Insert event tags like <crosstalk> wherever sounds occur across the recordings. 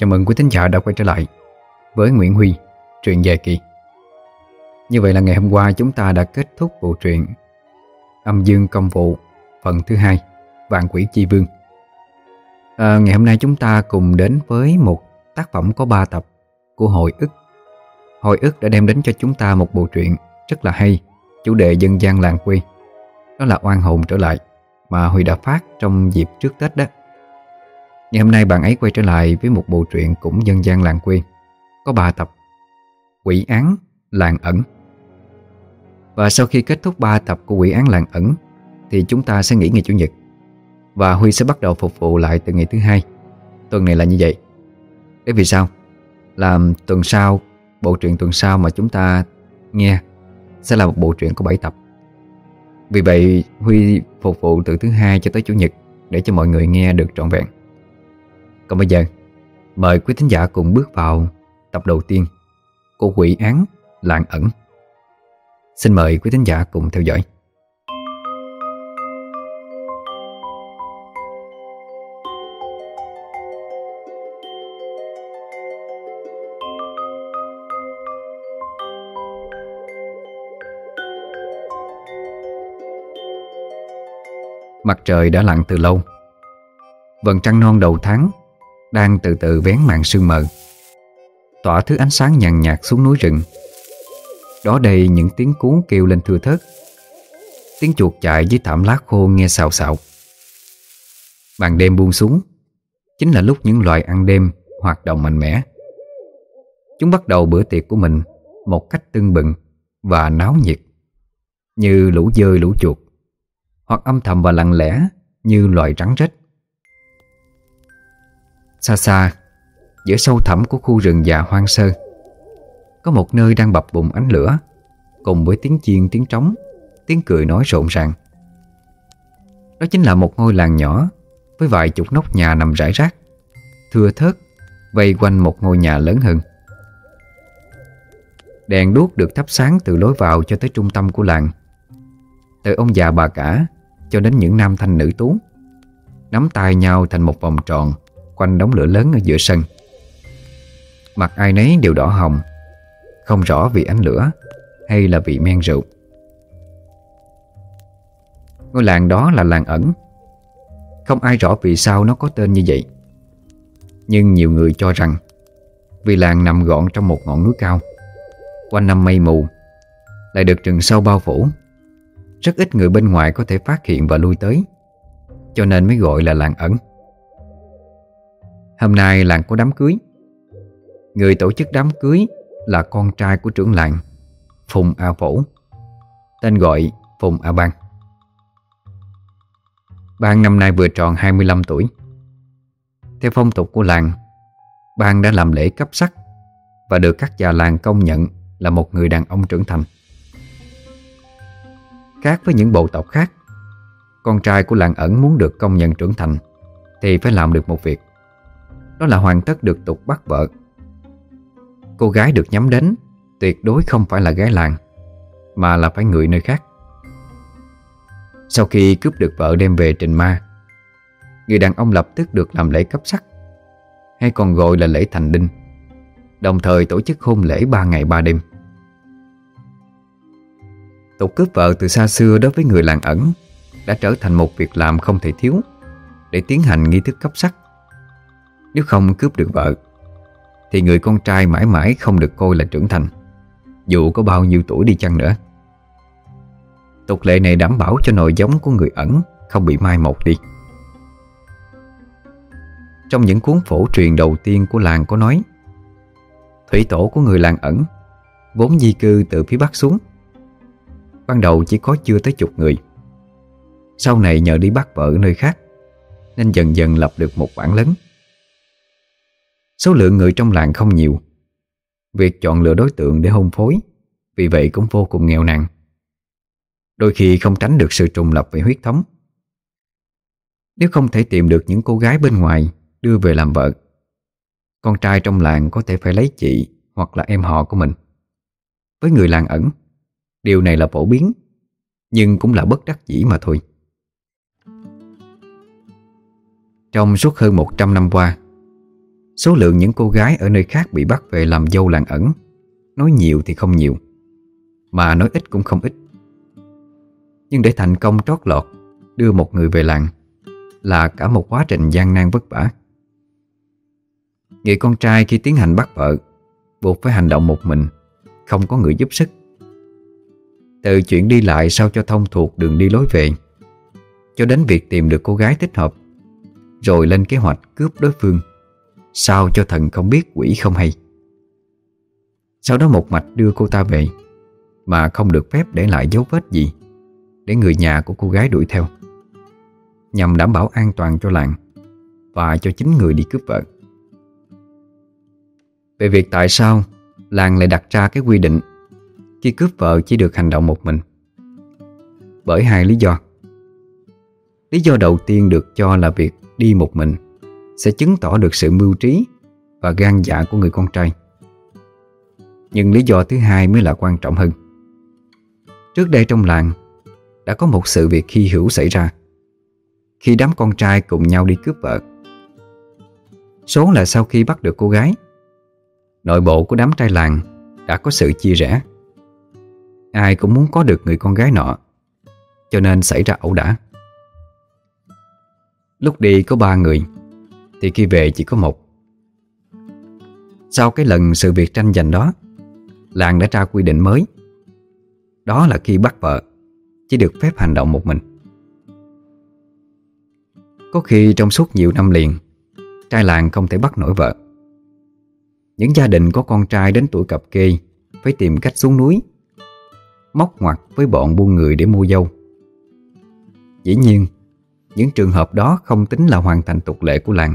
Chào mừng quý thính giả đã quay trở lại với Nguyễn Huy, truyện dài kỳ. Như vậy là ngày hôm qua chúng ta đã kết thúc bộ truyện Âm Dương Công Vụ phần thứ hai Vạn Quỷ Chi Vương. À, ngày hôm nay chúng ta cùng đến với một tác phẩm có 3 tập của Hội ức. Hội ức đã đem đến cho chúng ta một bộ truyện rất là hay, chủ đề dân gian làng quê. Đó là oan hồn trở lại mà Huy đã phát trong dịp trước Tết đó. Ngày hôm nay bạn ấy quay trở lại với một bộ truyện cũng dân gian làng quê. Có 3 tập. Quỷ án, làng ẩn. Và sau khi kết thúc 3 tập của quỷ án, làng ẩn, Thì chúng ta sẽ nghỉ ngày Chủ nhật. Và Huy sẽ bắt đầu phục vụ lại từ ngày thứ hai. Tuần này là như vậy. Để vì sao? làm tuần sau, Bộ truyện tuần sau mà chúng ta nghe Sẽ là một bộ truyện có 7 tập. Vì vậy, Huy phục vụ từ thứ hai cho tới Chủ nhật Để cho mọi người nghe được trọn vẹn còn bây giờ, Mời quý thính giả cùng bước vào Tập đầu tiên Của quỷ án Lạng ẩn. Xin mời quý thính giả cùng theo dõi. Mặt trời đã lặn từ lâu. Vầng trăng non đầu tháng đang từ từ vén màn sương mờ. Tỏa thứ ánh sáng nhàn nhạt xuống núi rừng. Đó đây những tiếng cuốn kêu lên thưa thớt. Tiếng chuột chạy dưới thảm lá khô nghe xào xạo. Màn đêm buông xuống, Chính là lúc những loài ăn đêm hoạt động mạnh mẽ. Chúng bắt đầu bữa tiệc của mình Một cách tưng bừng và náo nhiệt, Như lũ dơi lũ chuột, Hoặc âm thầm và lặng lẽ Như loài rắn rết. Xa xa, Giữa sâu thẳm của khu rừng già hoang sơ. Có một nơi đang bập bùng ánh lửa, Cùng với tiếng chiên, tiếng trống, Tiếng cười nói rộn ràng. Đó chính là một ngôi làng nhỏ, Với vài chục nóc nhà nằm rải rác, Thưa thớt, Vây quanh một ngôi nhà lớn hơn. Đèn đuốc được thắp sáng từ lối vào cho tới trung tâm của làng. Từ ông già bà cả Cho đến những nam thanh nữ tú, Nắm tay nhau thành một vòng tròn. Quanh đống lửa lớn ở giữa sân. Mặt ai nấy đều đỏ hồng, Không rõ vì ánh lửa Hay là vì men rượu. Ngôi làng đó là làng ẩn. Không ai rõ vì sao nó có tên như vậy. Nhưng nhiều người cho rằng Vì làng nằm gọn trong một ngọn núi cao, Quanh năm mây mù, Lại được rừng sâu bao phủ. Rất ít người bên ngoài có thể phát hiện và lui tới, Cho nên mới gọi là làng ẩn. Hôm nay làng có đám cưới. Người tổ chức đám cưới là con trai của trưởng làng, Phùng A Phổ, Tên gọi Phùng A Bang. Bang năm nay vừa tròn 25 tuổi. Theo phong tục của làng, Bang đã làm lễ cấp sắc Và được các già làng công nhận Là một người đàn ông trưởng thành. Khác với những bộ tộc khác, Con trai của làng ẩn muốn được công nhận trưởng thành Thì phải làm được một việc đó là hoàn tất được tục bắt vợ. Cô gái được nhắm đến, Tuyệt đối không phải là gái làng, Mà là phải người nơi khác. Sau khi cướp được vợ đem về trình ma, Người đàn ông lập tức được làm lễ cấp sắc, Hay còn gọi là lễ thành đinh, Đồng thời tổ chức hôn lễ ba ngày ba đêm. Tục cướp vợ từ xa xưa đối với người làng ẩn Đã trở thành một việc làm không thể thiếu Để tiến hành nghi thức cấp sắc nếu không cướp được vợ, Thì người con trai mãi mãi không được coi là trưởng thành. Dù có bao nhiêu tuổi đi chăng nữa. Tục lệ này đảm bảo cho nội giống của người ẩn Không bị mai một đi. Trong những cuốn phổ truyền đầu tiên của làng có nói, Thủy tổ của người làng ẩn Vốn di cư từ phía bắc xuống. Ban đầu chỉ có chưa tới chục người. Sau này nhờ đi bắt vợ nơi khác, Nên dần dần lập được một bản lớn. Số lượng người trong làng không nhiều. Việc chọn lựa đối tượng để hôn phối, Vì vậy cũng vô cùng nghèo nàn. Đôi khi không tránh được sự trùng lập về huyết thống. Nếu không thể tìm được những cô gái bên ngoài Đưa về làm vợ, Con trai trong làng có thể phải lấy chị Hoặc là em họ của mình. Với người làng ẩn, Điều này là phổ biến, Nhưng cũng là bất đắc dĩ mà thôi. Trong suốt hơn 100 năm qua Số lượng những cô gái ở nơi khác bị bắt về làm dâu làng ẩn. Nói nhiều thì không nhiều, Mà nói ít cũng không ít. Nhưng để thành công trót lọt, Đưa một người về làng, Là cả một quá trình gian nan vất vả. Người con trai khi tiến hành bắt vợ, Buộc phải hành động một mình, Không có người giúp sức. Từ chuyện đi lại sao cho thông thuộc đường đi lối về, Cho đến việc tìm được cô gái thích hợp, Rồi lên kế hoạch cướp đối phương. Sao cho thần không biết quỷ không hay? Sau đó một mạch đưa cô ta về, Mà không được phép để lại dấu vết gì Để người nhà của cô gái đuổi theo. Nhằm đảm bảo an toàn cho làng Và cho chính người đi cướp vợ. Về việc tại sao Làng lại đặt ra cái quy định Khi cướp vợ chỉ được hành động một mình? Bởi hai lý do. Lý do đầu tiên được cho là việc đi một mình sẽ chứng tỏ được sự mưu trí và gan dạ của người con trai. Nhưng lý do thứ hai mới là quan trọng hơn. Trước đây trong làng đã có một sự việc khi hữu xảy ra khi đám con trai cùng nhau đi cướp vợ. Số là sau khi bắt được cô gái, nội bộ của đám trai làng đã có sự chia rẽ. Ai cũng muốn có được người con gái nọ, cho nên xảy ra ẩu đả. Lúc đi có ba người, thì khi về chỉ có một. Sau cái lần sự việc tranh giành đó, Làng đã ra quy định mới. Đó là khi bắt vợ, Chỉ được phép hành động một mình. Có khi trong suốt nhiều năm liền, Trai làng không thể bắt nổi vợ. Những gia đình có con trai đến tuổi cập kê Phải tìm cách xuống núi, Móc ngoặt với bọn buôn người để mua dâu. Dĩ nhiên, Những trường hợp đó không tính là hoàn thành tục lệ của làng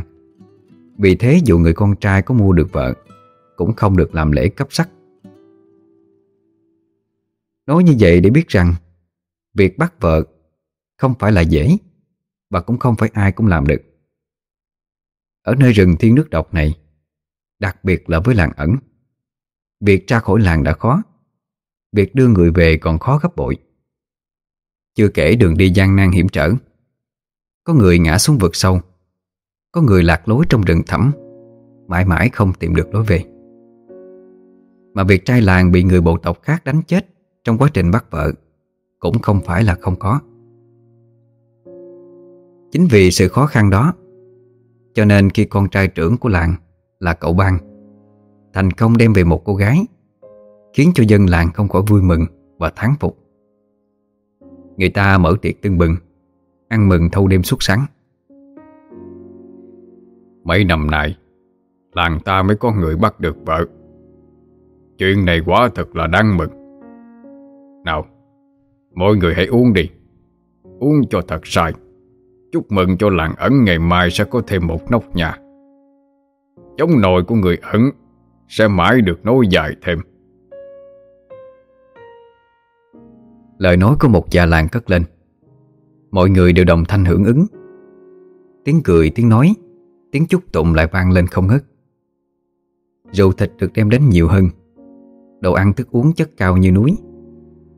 vì thế dù người con trai có mua được vợ, Cũng không được làm lễ cấp sắc. Nói như vậy để biết rằng, Việc bắt vợ không phải là dễ, Và cũng không phải ai cũng làm được. Ở nơi rừng thiên nước độc này, Đặc biệt là với làng ẩn, Việc ra khỏi làng đã khó, Việc đưa người về còn khó gấp bội. Chưa kể đường đi gian nan hiểm trở, Có người ngã xuống vực sâu có người lạc lối trong rừng thẳm, Mãi mãi không tìm được lối về. Mà việc trai làng bị người bộ tộc khác đánh chết Trong quá trình bắt vợ Cũng không phải là không có. Chính vì sự khó khăn đó, Cho nên khi con trai trưởng của làng Là cậu bang Thành công đem về một cô gái, Khiến cho dân làng không khỏi vui mừng Và thán phục. Người ta mở tiệc tưng bừng, Ăn mừng thâu đêm suốt sáng. Mấy năm nay, Làng ta mới có người bắt được vợ. Chuyện này quá thật là đáng mừng. Nào Mọi người hãy uống đi. Uống cho thật sai. Chúc mừng cho làng ẩn ngày mai sẽ có thêm một nóc nhà. Giống nồi của người ẩn Sẽ mãi được nối dài thêm. Lời nói của một già làng cất lên. Mọi người đều đồng thanh hưởng ứng. Tiếng cười, tiếng nói Tiếng chúc tụng lại vang lên không ngớt. Rượu thịt được đem đến nhiều hơn. Đồ ăn thức uống chất cao như núi.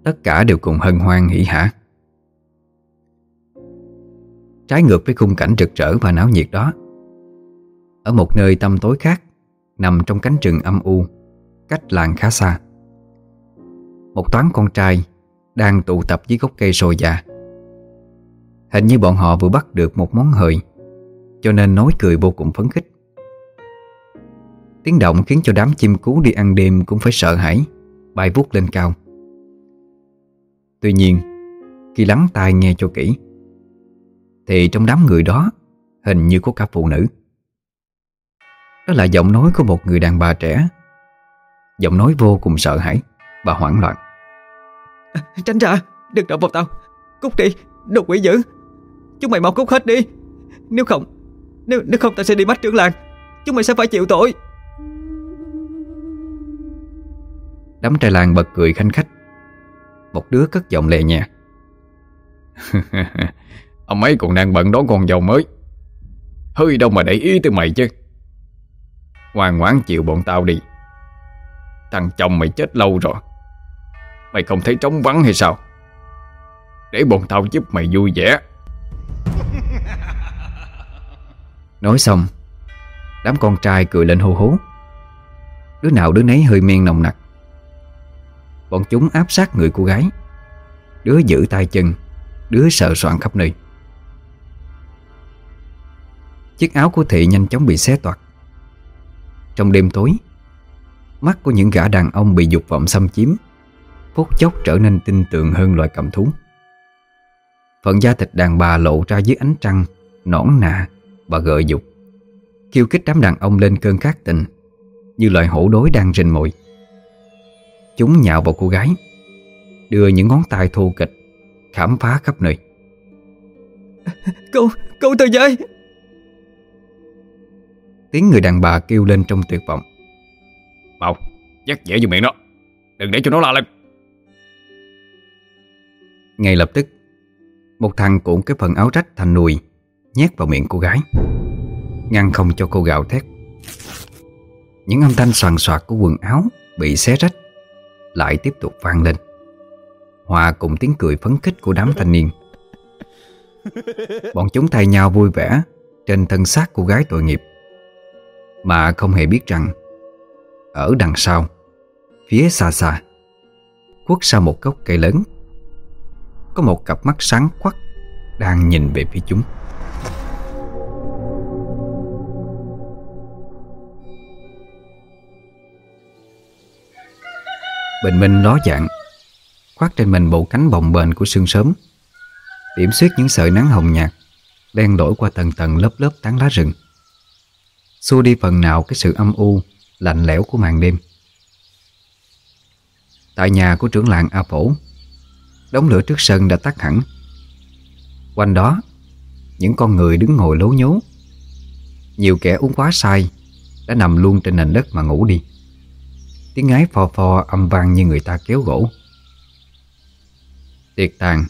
Tất cả đều cùng hân hoan hỉ hả Trái ngược với khung cảnh rực rỡ và náo nhiệt đó, Ở một nơi tăm tối khác, Nằm trong cánh rừng âm u, Cách làng khá xa. Một toán con trai Đang tụ tập dưới gốc cây sồi già. Hình như bọn họ vừa bắt được một món hời cho nên nói cười vô cùng phấn khích. Tiếng động khiến cho đám chim cú đi ăn đêm Cũng phải sợ hãi Bay vút lên cao. Tuy nhiên Khi lắng tai nghe cho kỹ Thì trong đám người đó Hình như có cả phụ nữ. Đó là giọng nói của một người đàn bà trẻ. Giọng nói vô cùng sợ hãi Và hoảng loạn. <laughs> Tránh ra, đừng động vào tao. Cút đi, đồ quỷ dữ. Chúng mày mau cút hết đi. Nếu không nếu, nếu không ta sẽ đi bắt trưởng làng. Chúng mày sẽ phải chịu tội. Đám trai làng bật cười khanh khách. Một đứa cất giọng lè nhẹ <laughs> Ông ấy còn đang bận đón con dâu mới. Hơi đâu mà để ý tới mày chứ. Ngoan ngoãn chịu bọn tao đi. Thằng chồng mày chết lâu rồi. Mày không thấy trống vắng hay sao? Để bọn tao giúp mày vui vẻ. Nói xong, Đám con trai cười lên hô hố. Đứa nào đứa nấy hơi men nồng nặc. Bọn chúng áp sát người cô gái. Đứa giữ tay chân, Đứa sợ soạn khắp nơi. Chiếc áo của thị nhanh chóng bị xé toạc. Trong đêm tối, Mắt của những gã đàn ông bị dục vọng xâm chiếm, Phút chốc trở nên tinh tường hơn loài cầm thú. Phần da thịt đàn bà lộ ra dưới ánh trăng, Nõn nà và gợi dục. Khiêu kích đám đàn ông lên cơn khát tình Như loài hổ đối đang rình mồi. Chúng nhạo vào cô gái Đưa những ngón tay thô kịch Khám phá khắp nơi. Cô, cô từ dậy! Tiếng người đàn bà kêu lên trong tuyệt vọng. Mau, dắt dẻ vô miệng nó Đừng để cho nó la lên Ngay lập tức Một thằng cuộn cái phần áo rách thành nùi Nhét vào miệng cô gái. Ngăn không cho cô gào thét. Những âm thanh soàn soạt của quần áo Bị xé rách Lại tiếp tục vang lên. Hòa cùng tiếng cười phấn khích của đám thanh niên. Bọn chúng thay nhau vui vẻ Trên thân xác cô gái tội nghiệp. Mà không hề biết rằng, Ở đằng sau, Phía xa xa Quốc sau một gốc cây lớn, Có một cặp mắt sáng quắc Đang nhìn về phía chúng. Bình minh ló dạng, Khoác trên mình bộ cánh bồng bềnh của sương sớm. Điểm xuyết những sợi nắng hồng nhạt, Đen đổi qua tầng tầng lớp lớp tán lá rừng. Xua đi phần nào cái sự âm u, Lạnh lẽo của màn đêm. Tại nhà của trưởng làng A Phổ, Đống lửa trước sân đã tắt hẳn. Quanh đó, Những con người đứng ngồi lố nhố. Nhiều kẻ uống quá say Đã nằm luôn trên nền đất mà ngủ đi. Tiếng ái phò phò, âm vang như người ta kéo gỗ. Tiệc tàn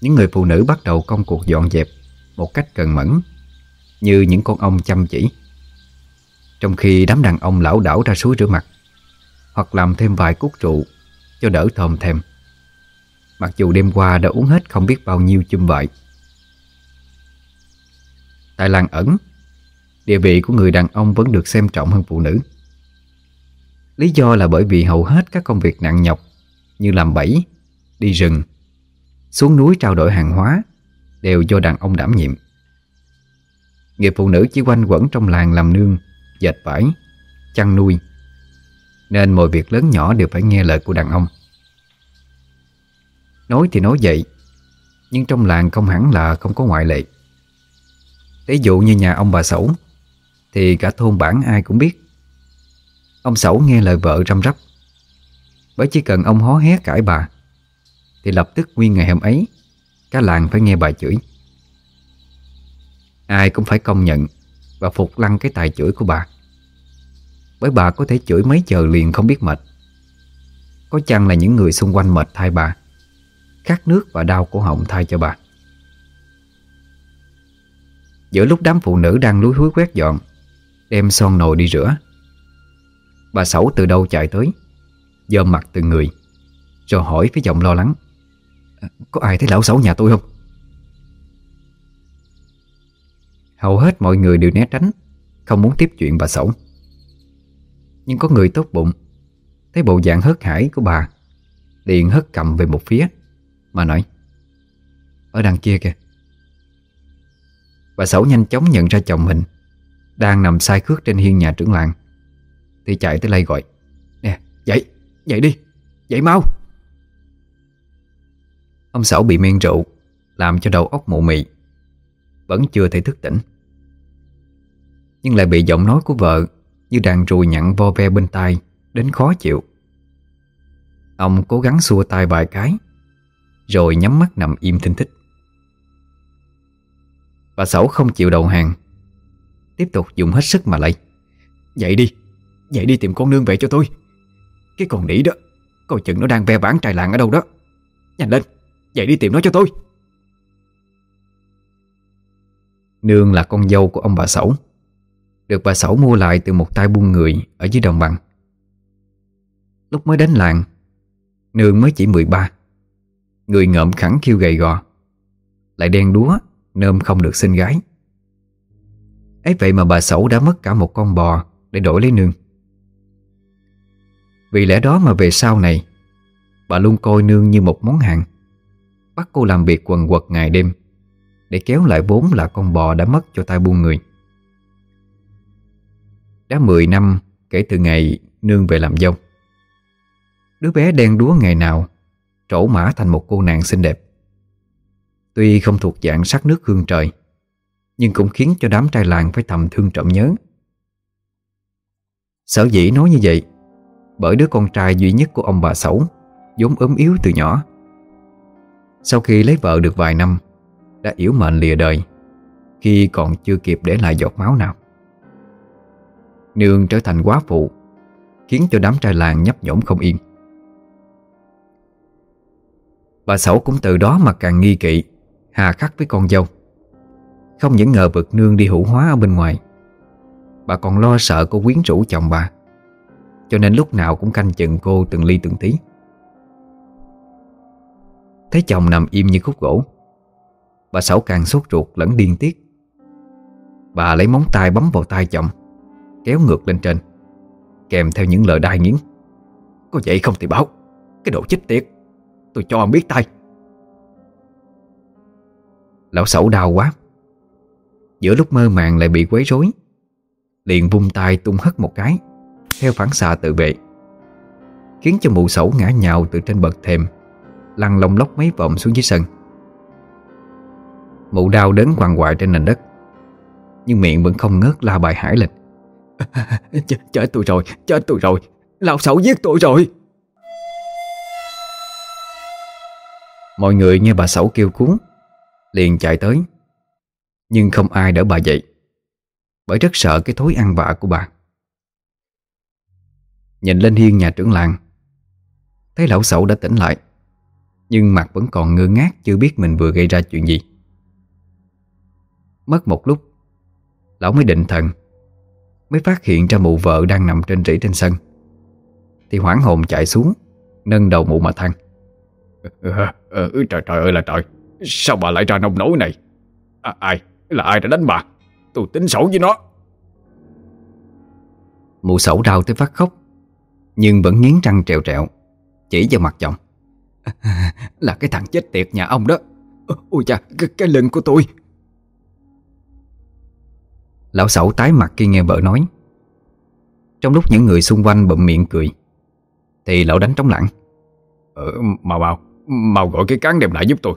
Những người phụ nữ bắt đầu công cuộc dọn dẹp Một cách cần mẫn, Như những con ong chăm chỉ. Trong khi đám đàn ông lão đảo ra suối rửa mặt, Hoặc làm thêm vài cúc trụ Cho đỡ thòm thèm. Mặc dù đêm qua đã uống hết không biết bao nhiêu chum vậy Tại làng ẩn, Địa vị của người đàn ông vẫn được xem trọng hơn phụ nữ. Lý do là bởi vì hầu hết các công việc nặng nhọc Như làm bẫy, đi rừng, xuống núi trao đổi hàng hóa Đều do đàn ông đảm nhiệm. Người phụ nữ chỉ quanh quẩn trong làng làm nương, dệt vải, chăn nuôi Nên mọi việc lớn nhỏ đều phải nghe lời của đàn ông. Nói thì nói vậy Nhưng trong làng không hẳn là không có ngoại lệ. Ví dụ như nhà ông bà Sẩu Thì cả thôn bản ai cũng biết Ông Sẩu nghe lời vợ răm rắp. Bởi chỉ cần ông hó hé cãi bà, Thì lập tức nguyên ngày hôm ấy, Cả làng phải nghe bà chửi. Ai cũng phải công nhận Và phục lăng cái tài chửi của bà. Bởi bà có thể chửi mấy giờ liền không biết mệt. Có chăng là những người xung quanh mệt thay bà, Khát nước và đau cổ họng thay cho bà. Giữa lúc đám phụ nữ đang lúi húi quét dọn, Đem son nồi đi rửa Bà sáu từ đâu chạy tới? Dơm mặt từng người, Rồi hỏi với giọng lo lắng. À, có ai thấy lão sáu nhà tôi không? Hầu hết mọi người đều né tránh, Không muốn tiếp chuyện bà sáu. Nhưng có người tốt bụng, Thấy bộ dạng hớt hải của bà, Liền hất cầm về một phía, Mà nói, Ở đằng kia kìa. Bà sáu nhanh chóng nhận ra chồng mình Đang nằm sai khước trên hiên nhà trưởng làng thì chạy tới lay gọi. Nè, dậy dậy đi, Dậy mau. Ông Sảo bị men rượu, Làm cho đầu óc mụ mị, Vẫn chưa thể thức tỉnh. Nhưng lại bị giọng nói của vợ Như đàn rùi nhặn vo ve bên tai, Đến khó chịu. Ông cố gắng xua tay vài cái, Rồi nhắm mắt nằm im thinh thích. Bà Sẩu không chịu đầu hàng, Tiếp tục dùng hết sức mà lay Dậy đi Dậy đi tìm con nương về cho tôi. Cái con nỉ đó, Coi chừng nó đang ve vãn trài làng ở đâu đó. Nhanh lên, Dậy đi tìm nó cho tôi. Nương là con dâu của ông bà Sẩu Được bà Sẩu mua lại từ một tay buôn người Ở dưới đồng bằng. Lúc mới đến làng, Nương mới chỉ 13 Người ngợm khẳng khiêu gầy gò. Lại đen đúa, Nơm không được sinh gái. Ấy vậy mà bà Sẩu đã mất cả một con bò Để đổi lấy nương. Vì lẽ đó mà về sau này, Bà luôn coi nương như một món hàng. Bắt cô làm việc quần quật ngày đêm, Để kéo lại vốn là con bò đã mất cho tay buôn người. Đã 10 năm kể từ ngày nương về làm dâu, Đứa bé đen đúa ngày nào Trổ mã thành một cô nàng xinh đẹp. Tuy không thuộc dạng sắc nước hương trời, Nhưng cũng khiến cho đám trai làng phải thầm thương trọng nhớ. Sở dĩ nói như vậy bởi đứa con trai duy nhất của ông bà Sẩu vốn ốm yếu từ nhỏ. Sau khi lấy vợ được vài năm, Đã yếu mệnh lìa đời, Khi còn chưa kịp để lại giọt máu nào. Nương trở thành quá phụ, Khiến cho đám trai làng nhấp nhổm không yên. Bà Sẩu cũng từ đó mà càng nghi kỵ, Hà khắc với con dâu. Không những ngờ vực nương đi hữu hóa ở bên ngoài, Bà còn lo sợ cô quyến rũ chồng bà. Cho nên lúc nào cũng canh chừng cô từng ly từng tí. Thấy chồng nằm im như khúc gỗ, Bà Sáu càng sốt ruột lẫn điên tiết. Bà lấy móng tay bấm vào tay chồng, Kéo ngược lên trên, Kèm theo những lời đai nghiến. Có vậy không thì báo, Cái độ chích tiệt, Tôi cho ông biết tay. Lão Sáu đau quá. Giữa lúc mơ màng lại bị quấy rối, Liền vung tay tung hất một cái. Theo phản xạ tự vệ Khiến cho mụ sẩu ngã nhào từ trên bậc thềm Lăn lông lóc mấy vòng xuống dưới sân. Mụ đau đớn quằn quại trên nền đất Nhưng miệng vẫn không ngớt la bài hải lịch. <laughs> Ch Chết tôi rồi, chết tôi rồi Lão Sẩu giết tôi rồi. Mọi người nghe bà Sẩu kêu cuốn Liền chạy tới Nhưng không ai đỡ bà dậy Bởi rất sợ cái thối ăn vạ của bà Nhìn lên hiên nhà trưởng làng. Thấy lão sẩu đã tỉnh lại Nhưng mặt vẫn còn ngơ ngác Chưa biết mình vừa gây ra chuyện gì. Mất một lúc Lão mới định thần Mới phát hiện ra mụ vợ đang nằm trên rỉ trên sân. Thì hoảng hồn chạy xuống Nâng đầu mụ mà than. Ờ, ờ, Trời trời ơi là trời. Sao bà lại ra nông nổi này? À, Ai? Là ai đã đánh bà? Tôi tính sổ với nó. Mụ sẩu đau tới phát khóc Nhưng vẫn nghiến răng trèo trẹo Chỉ vào mặt chồng. <laughs> Là cái thằng chết tiệt nhà ông đó. Ôi cha cái, cái lưng của tôi. Lão sẩu tái mặt khi nghe vợ nói. Trong lúc những người xung quanh bậm miệng cười Thì lão đánh trống lặng ờ, Mau mau Mau gọi cái cán đem lại giúp tôi.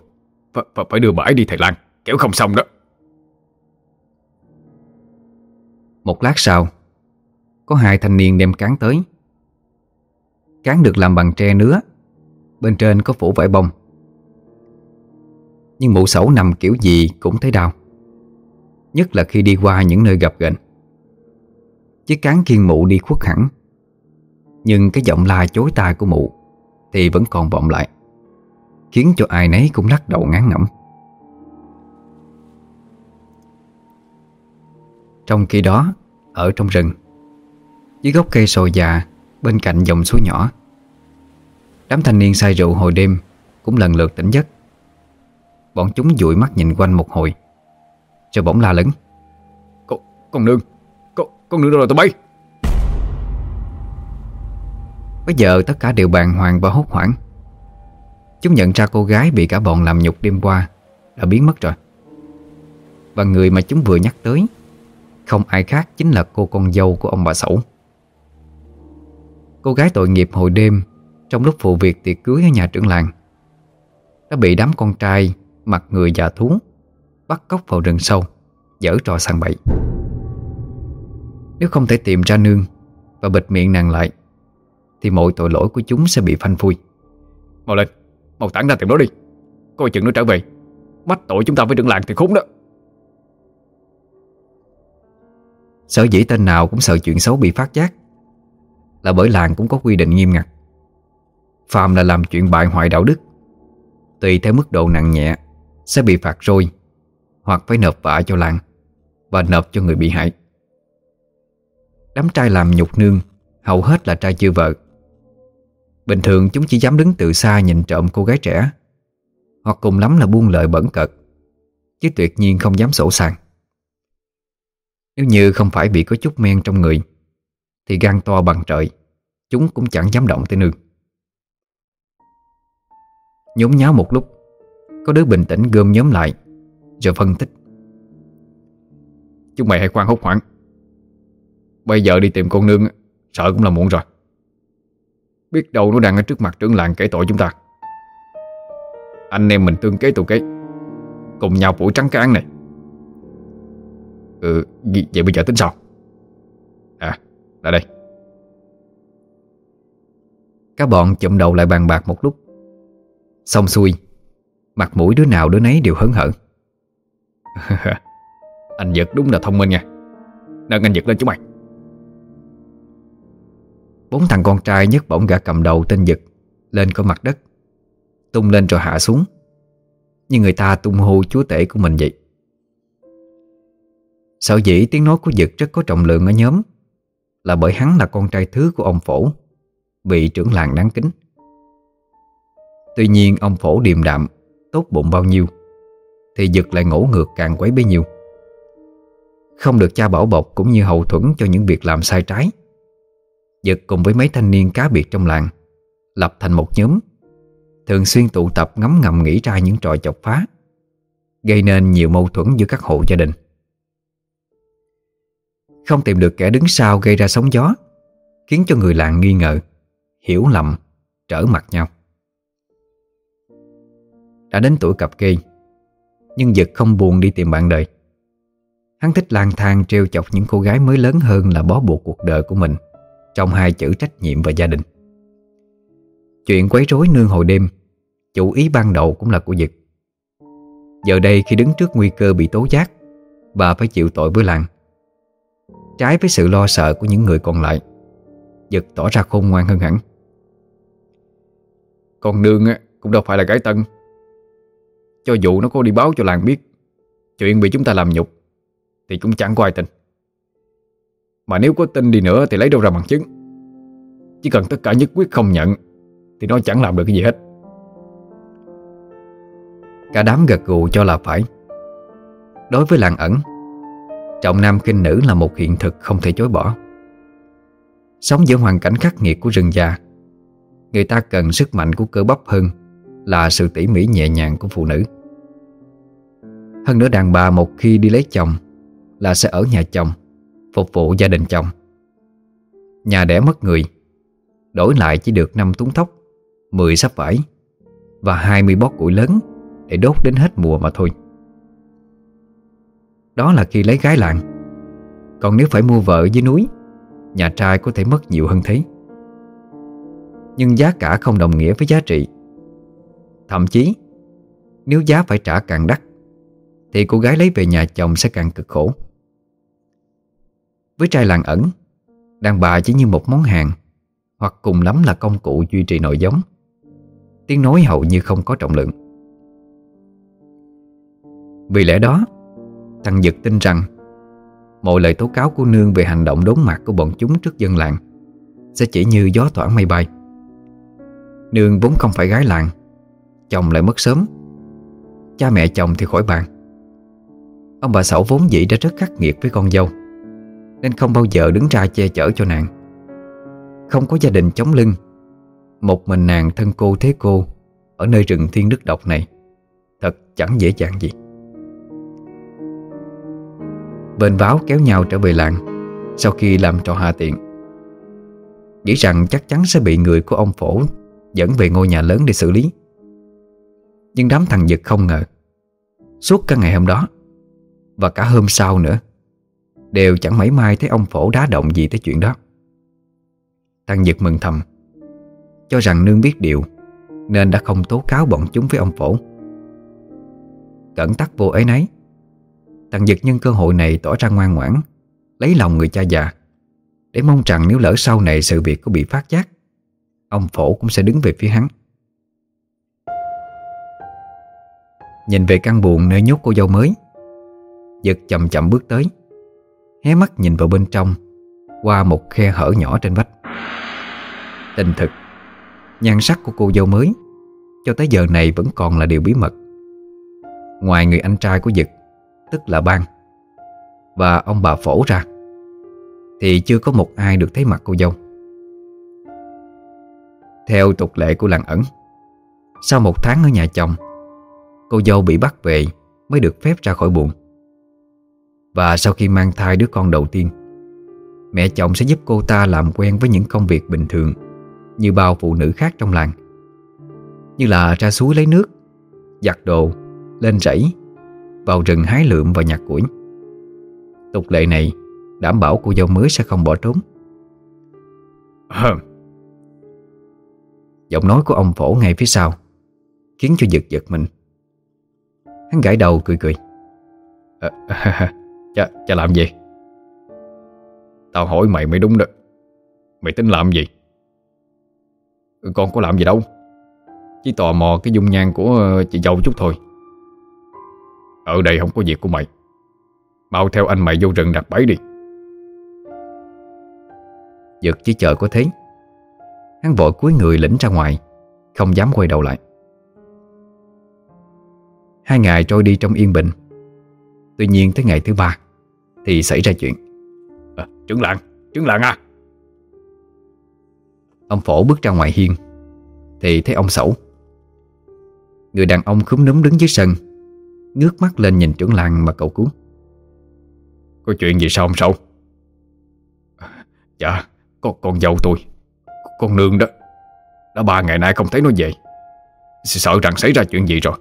Phải, phải đưa bãi đi thầy Lan Kéo không xong đó. Một lát sau Có hai thanh niên đem cán tới Cán được làm bằng tre nứa. Bên trên có phủ vải bông. Nhưng mụ sẩu nằm kiểu gì cũng thấy đau. Nhất là khi đi qua những nơi gặp gệnh Chiếc cán khiên mụ đi khuất hẳn. Nhưng cái giọng la chối tai của mụ Thì vẫn còn vọng lại, Khiến cho ai nấy cũng lắc đầu ngán ngẩm. Trong khi đó, Ở trong rừng, Dưới gốc cây sồi già Bên cạnh dòng suối nhỏ. Đám thanh niên say rượu hồi đêm Cũng lần lượt tỉnh giấc. Bọn chúng dụi mắt nhìn quanh một hồi. Rồi bỗng la lớn Con, con nương Con, con nương đâu rồi tụi bay? Bây giờ tất cả đều bàng hoàng và hốt hoảng. Chúng nhận ra cô gái bị cả bọn làm nhục đêm qua Đã biến mất rồi. Và người mà chúng vừa nhắc tới Không ai khác chính là cô con dâu của ông bà Sẩu. Cô gái tội nghiệp hồi đêm Trong lúc phụ việc tiệc cưới ở nhà trưởng làng. Đã bị đám con trai Mặt người già thú Bắt cóc vào rừng sâu Dở trò săn bậy. Nếu không thể tìm ra nương Và bịt miệng nàng lại Thì mọi tội lỗi của chúng sẽ bị phanh phui. Mau lên Mau tản ra tìm nó đi. Coi chừng nó trở về Bắt tội chúng ta với trưởng làng thì khốn đó. Sở dĩ tên nào cũng sợ chuyện xấu bị phát giác là bởi làng cũng có quy định nghiêm ngặt. Phạm là làm chuyện bại hoại đạo đức, Tùy theo mức độ nặng nhẹ, Sẽ bị phạt rồi Hoặc phải nộp vạ cho làng Và nộp cho người bị hại. Đám trai làm nhục nương Hầu hết là trai chưa vợ. Bình thường chúng chỉ dám đứng từ xa nhìn trộm cô gái trẻ, Hoặc cùng lắm là buông lời bẩn cợt, Chứ tuyệt nhiên không dám sổ sàng. Nếu như không phải bị có chút men trong người thì gan to bằng trời, Chúng cũng chẳng dám động tới nương. Nhốn nháo một lúc, Có đứa bình tĩnh gom nhóm lại, Rồi phân tích. Chúng mày hãy khoan hốt hoảng Bây giờ đi tìm con nương Sợ cũng là muộn rồi. Biết đâu nó đang ở trước mặt trưởng làng kể tội chúng ta. Anh em mình tương kế tụ kế, Cùng nhau phủ trắng cái án này. Ừ Vậy bây giờ tính sao? Lại đây. Các bọn chụm đầu lại bàn bạc một lúc. Xong xuôi, Mặt mũi đứa nào đứa nấy đều hớn hở. <laughs> Anh Dật đúng là thông minh nha. Nâng anh Dật lên chúng mày. Bốn thằng con trai nhấc bổng gã cầm đầu tên Dực Lên khỏi mặt đất, Tung lên rồi hạ xuống. Như người ta tung hô chúa tể của mình vậy. Sở dĩ tiếng nói của Dực rất có trọng lượng ở nhóm. Là bởi hắn là con trai thứ của ông Phổ, Vị trưởng làng đáng kính. Tuy nhiên, ông Phổ điềm đạm, Tốt bụng bao nhiêu, Thì giật lại ngỗ ngược càng quấy bấy nhiêu. Không được cha bảo bọc Cũng như hậu thuẫn cho những việc làm sai trái. Giật cùng với mấy thanh niên cá biệt trong làng Lập thành một nhóm, Thường xuyên tụ tập ngấm ngầm nghĩ ra những trò chọc phá, Gây nên nhiều mâu thuẫn giữa các hộ gia đình. Không tìm được kẻ đứng sau gây ra sóng gió, Khiến cho người làng nghi ngờ, Hiểu lầm, Trở mặt nhau. Đã đến tuổi cặp kê, Nhưng Dực không buồn đi tìm bạn đời. Hắn thích lang thang treo chọc những cô gái mới lớn hơn là bó buộc cuộc đời của mình trong hai chữ trách nhiệm và gia đình. Chuyện quấy rối nương hồi đêm, Chủ ý ban đầu cũng là của Dực Giờ đây khi đứng trước nguy cơ bị tố giác Và phải chịu tội với làng. Trái với sự lo sợ của những người còn lại. Dực tỏ ra khôn ngoan hơn hẳn. Con nương cũng đâu phải là gái tân. Cho dù nó có đi báo cho làng biết Chuyện bị chúng ta làm nhục, Thì cũng chẳng có ai tin. Mà nếu có tin đi nữa thì lấy đâu ra bằng chứng. Chỉ cần tất cả nhất quyết không nhận, Thì nó chẳng làm được cái gì hết. Cả đám gật gù cho là phải. Đối với làng ẩn Trọng nam kinh nữ là một hiện thực không thể chối bỏ. Sống giữa hoàn cảnh khắc nghiệt của rừng già, Người ta cần sức mạnh của cơ bắp hơn Là sự tỉ mỉ nhẹ nhàng của phụ nữ. Hơn nữa đàn bà một khi đi lấy chồng Là sẽ ở nhà chồng, Phục vụ gia đình chồng. Nhà đẻ mất người, Đổi lại chỉ được năm túng thóc 10 sắp vải Và 20 bó củi lớn Để đốt đến hết mùa mà thôi. Đó là khi lấy gái làng. Còn nếu phải mua vợ dưới núi, Nhà trai có thể mất nhiều hơn thế. Nhưng giá cả không đồng nghĩa với giá trị. Thậm chí, Nếu giá phải trả càng đắt, Thì cô gái lấy về nhà chồng sẽ càng cực khổ. Với trai làng ẩn, Đàn bà chỉ như một món hàng, Hoặc cùng lắm là công cụ duy trì nội giống. Tiếng nói hầu như không có trọng lượng. Vì lẽ đó Thằng Dực tin rằng, Mọi lời tố cáo của Nương về hành động đốn mặt của bọn chúng trước dân làng Sẽ chỉ như gió thoảng mây bay. Nương vốn không phải gái làng, Chồng lại mất sớm. Cha mẹ chồng thì khỏi bàn. Ông bà Sẩu vốn dĩ đã rất khắc nghiệt với con dâu, nên không bao giờ đứng ra che chở cho nàng. Không có gia đình chống lưng, Một mình nàng thân cô thế cô Ở nơi rừng thiên đức độc này Thật chẳng dễ dàng gì. Bên báo kéo nhau trở về làng, Sau khi làm trò hạ tiện. Nghĩ rằng chắc chắn sẽ bị người của ông phổ Dẫn về ngôi nhà lớn để xử lý. Nhưng đám thằng Dực không ngờ, Suốt cả ngày hôm đó, Và cả hôm sau nữa, Đều chẳng mấy mai thấy ông phổ đá động gì tới chuyện đó. Thằng dực mừng thầm, Cho rằng nương biết điều, Nên đã không tố cáo bọn chúng với ông phổ. Cẩn tắc vô ấy nấy Thằng Dực nhân cơ hội này tỏ ra ngoan ngoãn, Lấy lòng người cha già, Để mong rằng nếu lỡ sau này sự việc có bị phát giác, Ông phổ cũng sẽ đứng về phía hắn. Nhìn về căn buồn nơi nhốt cô dâu mới Giật chậm chậm bước tới, Hé mắt nhìn vào bên trong, Qua một khe hở nhỏ trên vách. Tình thực, Nhan sắc của cô dâu mới Cho tới giờ này vẫn còn là điều bí mật. Ngoài người anh trai của Dực Tức là Ban Và ông bà phổ ra, Thì chưa có một ai được thấy mặt cô dâu. Theo tục lệ của làng ẩn, Sau một tháng ở nhà chồng, Cô dâu bị bắt về Mới được phép ra khỏi buồn Và sau khi mang thai đứa con đầu tiên, Mẹ chồng sẽ giúp cô ta làm quen với những công việc bình thường Như bao phụ nữ khác trong làng, Như là ra suối lấy nước, Giặt đồ, Lên rẫy vào rừng hái lượm và nhặt củi. Tục lệ này Đảm bảo cô dâu mới sẽ không bỏ trốn. Giọng nói của ông phổ ngay phía sau Khiến cho giật giật mình. Hắn gãi đầu cười cười. À, <laughs> cha, cha làm gì? Tao hỏi mày mới đúng đó. Mày tính làm gì? Con có làm gì đâu. Chỉ tò mò cái dung nhan của ờ, chị dâu chút thôi Ở đây không có việc của mày. Mau theo anh mày vô rừng đặt bẫy đi. Giật chỉ chờ có thế Hắn vội cúi người lĩnh ra ngoài Không dám quay đầu lại. Hai ngày trôi đi trong yên bình. Tuy nhiên tới ngày thứ ba Thì xảy ra chuyện. À, Trứng lạng, trứng lạng à. Ông phổ bước ra ngoài hiên Thì thấy ông sẩu. Người đàn ông khúm núm đứng dưới sân Ngước mắt lên nhìn trưởng làng mà cậu cứu. Có chuyện gì sao ông sẩu Dạ Con, con dâu tôi Con nương đó. Đã ba ngày nay không thấy nó về. Sợ rằng xảy ra chuyện gì rồi.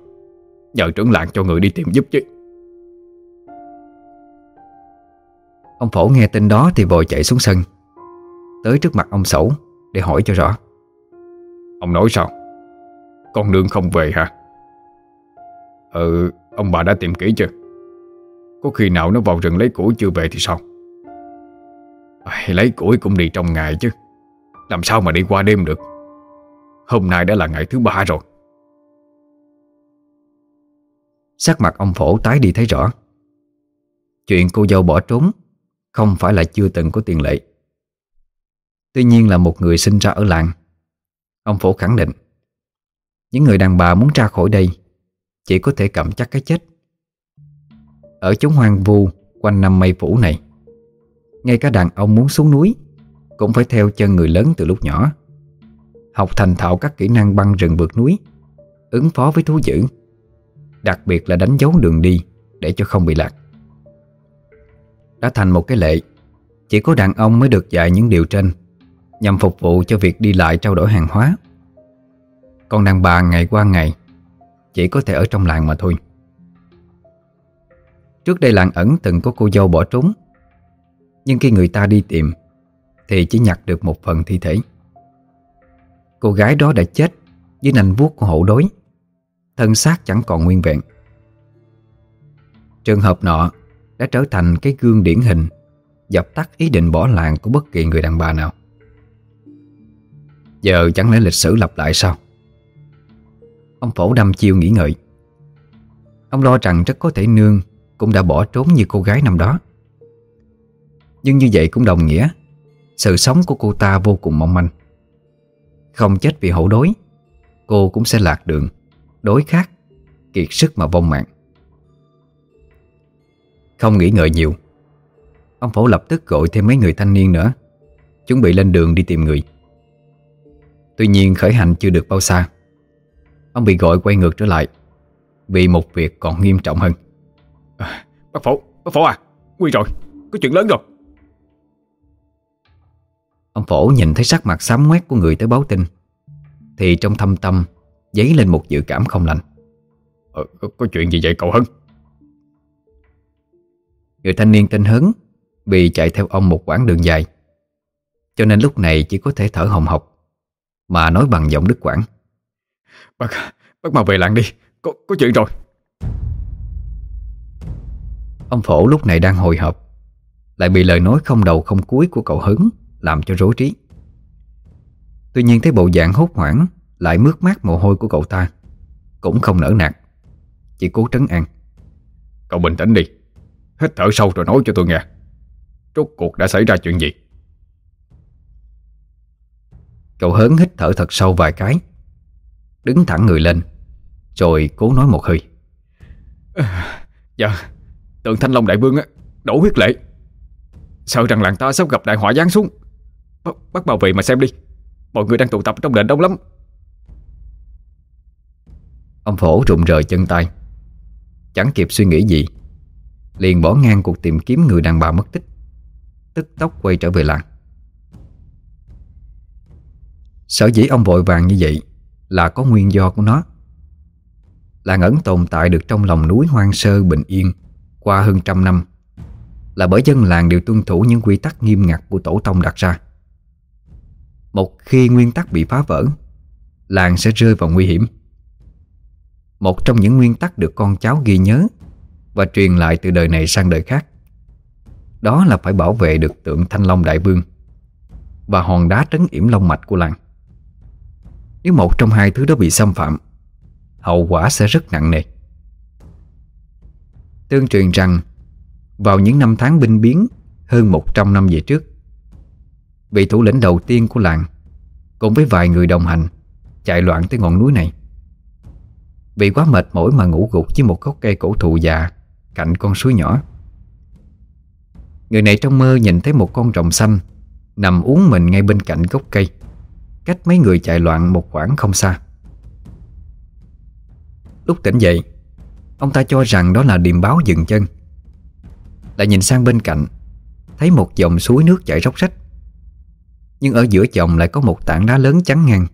Nhờ trưởng làng cho người đi tìm giúp chứ. Ông phổ nghe tin đó thì vội chạy xuống sân. Tới trước mặt ông sẩu Để hỏi cho rõ. Ông nói sao? Con nương không về hả? Ừ Ông bà đã tìm kỹ chưa? Có khi nào nó vào rừng lấy củi chưa về thì sao? À, Lấy củi cũng đi trong ngày chứ. Làm sao mà đi qua đêm được? Hôm nay đã là ngày thứ ba rồi. Sắc mặt ông phổ tái đi thấy rõ. Chuyện cô dâu bỏ trốn Không phải là chưa từng có tiền lệ. Tuy nhiên là một người sinh ra ở làng Ông phổ khẳng định Những người đàn bà muốn ra khỏi đây chỉ có thể cầm chắc cái chết. Ở chốn hoang vu Quanh năm mây phủ này, Ngay cả đàn ông muốn xuống núi Cũng phải theo chân người lớn từ lúc nhỏ. Học thành thạo các kỹ năng băng rừng vượt núi, Ứng phó với thú dữ, Đặc biệt là đánh dấu đường đi Để cho không bị lạc. Đã thành một cái lệ, Chỉ có đàn ông mới được dạy những điều trên, Nhằm phục vụ cho việc đi lại trao đổi hàng hóa. Còn đàn bà ngày qua ngày chỉ có thể ở trong làng mà thôi. Trước đây làng ẩn từng có cô dâu bỏ trốn. Nhưng khi người ta đi tìm, Thì chỉ nhặt được một phần thi thể. Cô gái đó đã chết Dưới nành vuốt của hổ đối Thân xác chẳng còn nguyên vẹn. Trường hợp nọ Đã trở thành cái gương điển hình, Dập tắt ý định bỏ làng của bất kỳ người đàn bà nào. Giờ chẳng lẽ lịch sử lặp lại sao? Ông phổ đâm chiêu nghĩ ngợi. Ông lo rằng rất có thể nương Cũng đã bỏ trốn như cô gái năm đó. Nhưng như vậy cũng đồng nghĩa, Sự sống của cô ta vô cùng mong manh. Không chết vì hậu đối, Cô cũng sẽ lạc đường, Đối khác, Kiệt sức mà vong mạng. Không nghĩ ngợi nhiều, Ông phổ lập tức gọi thêm mấy người thanh niên nữa, Chuẩn bị lên đường đi tìm người. Tuy nhiên khởi hành chưa được bao xa. Ông bị gọi quay ngược trở lại. Vì một việc còn nghiêm trọng hơn. À, Bác phổ, bác phổ à Nguy rồi, có chuyện lớn rồi. Ông phổ nhìn thấy sắc mặt xám ngoét của người tới báo tin. Thì trong thâm tâm Dấy lên một dự cảm không lành. Ờ, có, có chuyện gì vậy cậu Hân? Người thanh niên tên Hấn Vì chạy theo ông một quãng đường dài. Cho nên lúc này chỉ có thể thở hồng hộc Mà nói bằng giọng đứt quãng Bác, bác mau về làng đi. Có, có chuyện rồi. Ông phổ lúc này đang hồi hộp Lại bị lời nói không đầu không cuối của cậu Hấn Làm cho rối trí. Tuy nhiên thấy bộ dạng hốt hoảng Lại mướt mát mồ hôi của cậu ta Cũng không nở nạt Chỉ cố trấn an. Cậu bình tĩnh đi. Hít thở sâu rồi nói cho tôi nghe. Rốt cuộc đã xảy ra chuyện gì? Cậu hớn hít thở thật sâu vài cái Đứng thẳng người lên Rồi cố nói một hơi. À, Dạ Tượng Thanh Long Đại Vương á Đổ huyết lệ. Sợ rằng làng ta sắp gặp đại họa giáng xuống. Bắt, bắt bảo vệ mà xem đi. Mọi người đang tụ tập trong đền đông lắm. Ông phổ rụng rời chân tay. Chẳng kịp suy nghĩ gì Liền bỏ ngang cuộc tìm kiếm người đàn bà mất tích. Tức tốc quay trở về làng. Sở dĩ ông vội vàng như vậy là có nguyên do của nó. Làng ẩn tồn tại được trong lòng núi hoang sơ bình yên Qua hơn trăm năm, Là bởi dân làng đều tuân thủ những quy tắc nghiêm ngặt của tổ tông đặt ra. Một khi nguyên tắc bị phá vỡ, Làng sẽ rơi vào nguy hiểm. Một trong những nguyên tắc được con cháu ghi nhớ Và truyền lại từ đời này sang đời khác, Đó là phải bảo vệ được tượng Thanh Long Đại Vương Và hòn đá trấn yểm long mạch của làng. Nếu một trong hai thứ đó bị xâm phạm, Hậu quả sẽ rất nặng nề. Tương truyền rằng, Vào những năm tháng binh biến Hơn 100 năm về trước, Vị thủ lĩnh đầu tiên của làng Cùng với vài người đồng hành Chạy loạn tới ngọn núi này. Vì quá mệt mỏi mà ngủ gục Với một gốc cây cổ thụ già Cạnh con suối nhỏ. Người này trong mơ nhìn thấy một con rồng xanh Nằm uống mình ngay bên cạnh gốc cây. Cách mấy người chạy loạn một khoảng không xa. Lúc tỉnh dậy, Ông ta cho rằng đó là điềm báo dừng chân. Lại nhìn sang bên cạnh, Thấy một dòng suối nước chảy róc rách. Nhưng ở giữa dòng lại có một tảng đá lớn chắn ngang,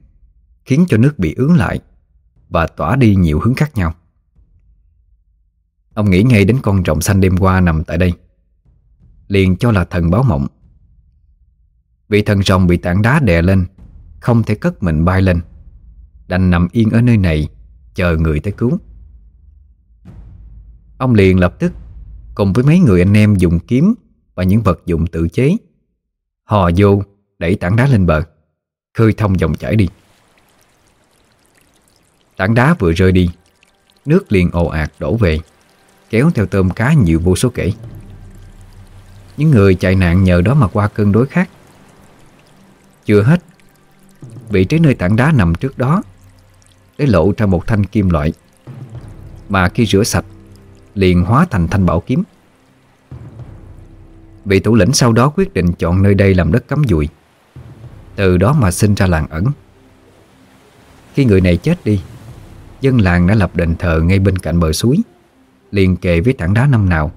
Khiến cho nước bị ướn lại Và tỏa đi nhiều hướng khác nhau. Ông nghĩ ngay đến con rồng xanh đêm qua nằm tại đây, Liền cho là thần báo mộng. Vị thần rồng bị tảng đá đè lên không thể cất mình bay lên. Đành nằm yên ở nơi này, Chờ người tới cứu. Ông liền lập tức Cùng với mấy người anh em dùng kiếm Và những vật dụng tự chế, Hò vô đẩy tảng đá lên bờ, Khơi thông dòng chảy đi. Tảng đá vừa rơi đi, Nước liền ồ ạt đổ về, Kéo theo tôm cá nhiều vô số kể. Những người chạy nạn nhờ đó mà qua cơn đối khác. Chưa hết Vị trí nơi tảng đá nằm trước đó, để lộ ra một thanh kim loại. Mà khi rửa sạch, Liền hóa thành thanh bảo kiếm. Vị thủ lĩnh sau đó quyết định chọn nơi đây làm đất cắm dùi. Từ đó mà sinh ra làng ẩn. Khi người này chết đi, Dân làng đã lập đền thờ ngay bên cạnh bờ suối, liền kề với tảng đá năm nào,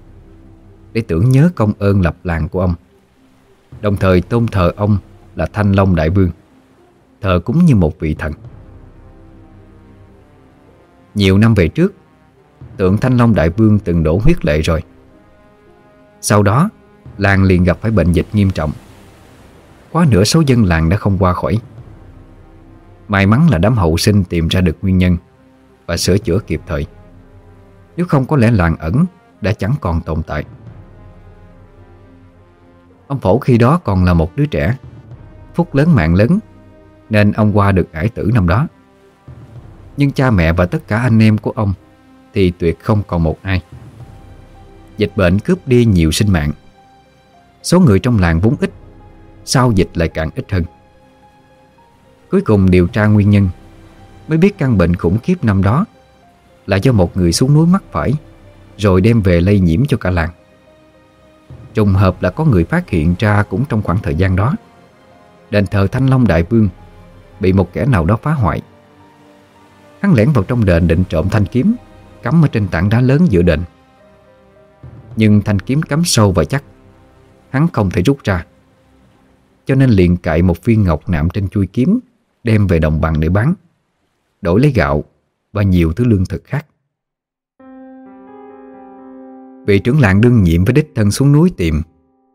Để tưởng nhớ công ơn lập làng của ông. Đồng thời tôn thờ ông là Thanh Long Đại Vương. Thờ cúng như một vị thần. Nhiều năm về trước, Tượng Thanh Long Đại Vương từng đổ huyết lệ rồi. Sau đó, Làng liền gặp phải bệnh dịch nghiêm trọng. Quá nửa số dân làng đã không qua khỏi. May mắn là đám hậu sinh tìm ra được nguyên nhân Và sửa chữa kịp thời. Nếu không có lẽ làng ẩn Đã chẳng còn tồn tại. Ông phổ khi đó còn là một đứa trẻ, Phúc lớn mạng lớn nên ông qua được ải tử năm đó. Nhưng cha mẹ và tất cả anh em của ông Thì tuyệt không còn một ai. Dịch bệnh cướp đi nhiều sinh mạng. Số người trong làng vốn ít, Sau dịch lại càng ít hơn. Cuối cùng điều tra nguyên nhân, Mới biết căn bệnh khủng khiếp năm đó Là do một người xuống núi mắc phải, Rồi đem về lây nhiễm cho cả làng. Trùng hợp là có người phát hiện ra cũng trong khoảng thời gian đó. Đền thờ Thanh Long Đại Vương Bị một kẻ nào đó phá hoại. Hắn lẻn vào trong đền định trộm thanh kiếm, Cắm ở trên tảng đá lớn giữa đền. Nhưng thanh kiếm cắm sâu và chắc, Hắn không thể rút ra. Cho nên liền cạy một viên ngọc nạm trên chui kiếm, Đem về đồng bằng để bán, Đổi lấy gạo Và nhiều thứ lương thực khác. Vị trưởng làng đương nhiệm với đích thân xuống núi tìm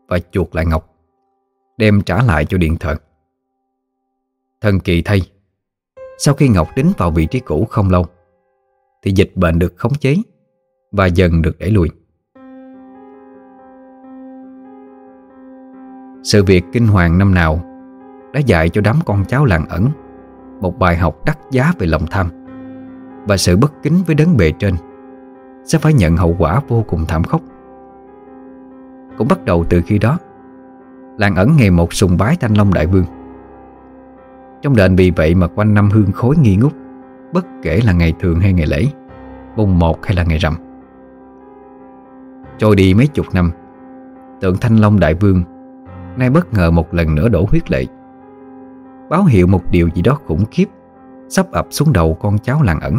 Và chuột lại ngọc, Đem trả lại cho điện thờ. Thần kỳ thay. Sau khi Ngọc đính vào vị trí cũ không lâu, Thì dịch bệnh được khống chế Và dần được đẩy lùi. Sự việc kinh hoàng năm nào Đã dạy cho đám con cháu làng ẩn Một bài học đắt giá về lòng tham. Và sự bất kính với đấng bề trên Sẽ phải nhận hậu quả vô cùng thảm khốc. Cũng bắt đầu từ khi đó, Làng ẩn ngày một sùng bái Thanh Long Đại Vương trong đền vì vậy mà quanh năm hương khối nghi ngút, Bất kể là ngày thường hay ngày lễ, Mùng một hay là ngày rằm. Trôi đi mấy chục năm, Tượng Thanh Long Đại Vương Nay bất ngờ một lần nữa đổ huyết lệ. Báo hiệu một điều gì đó khủng khiếp, Sắp ập xuống đầu con cháu làng ẩn.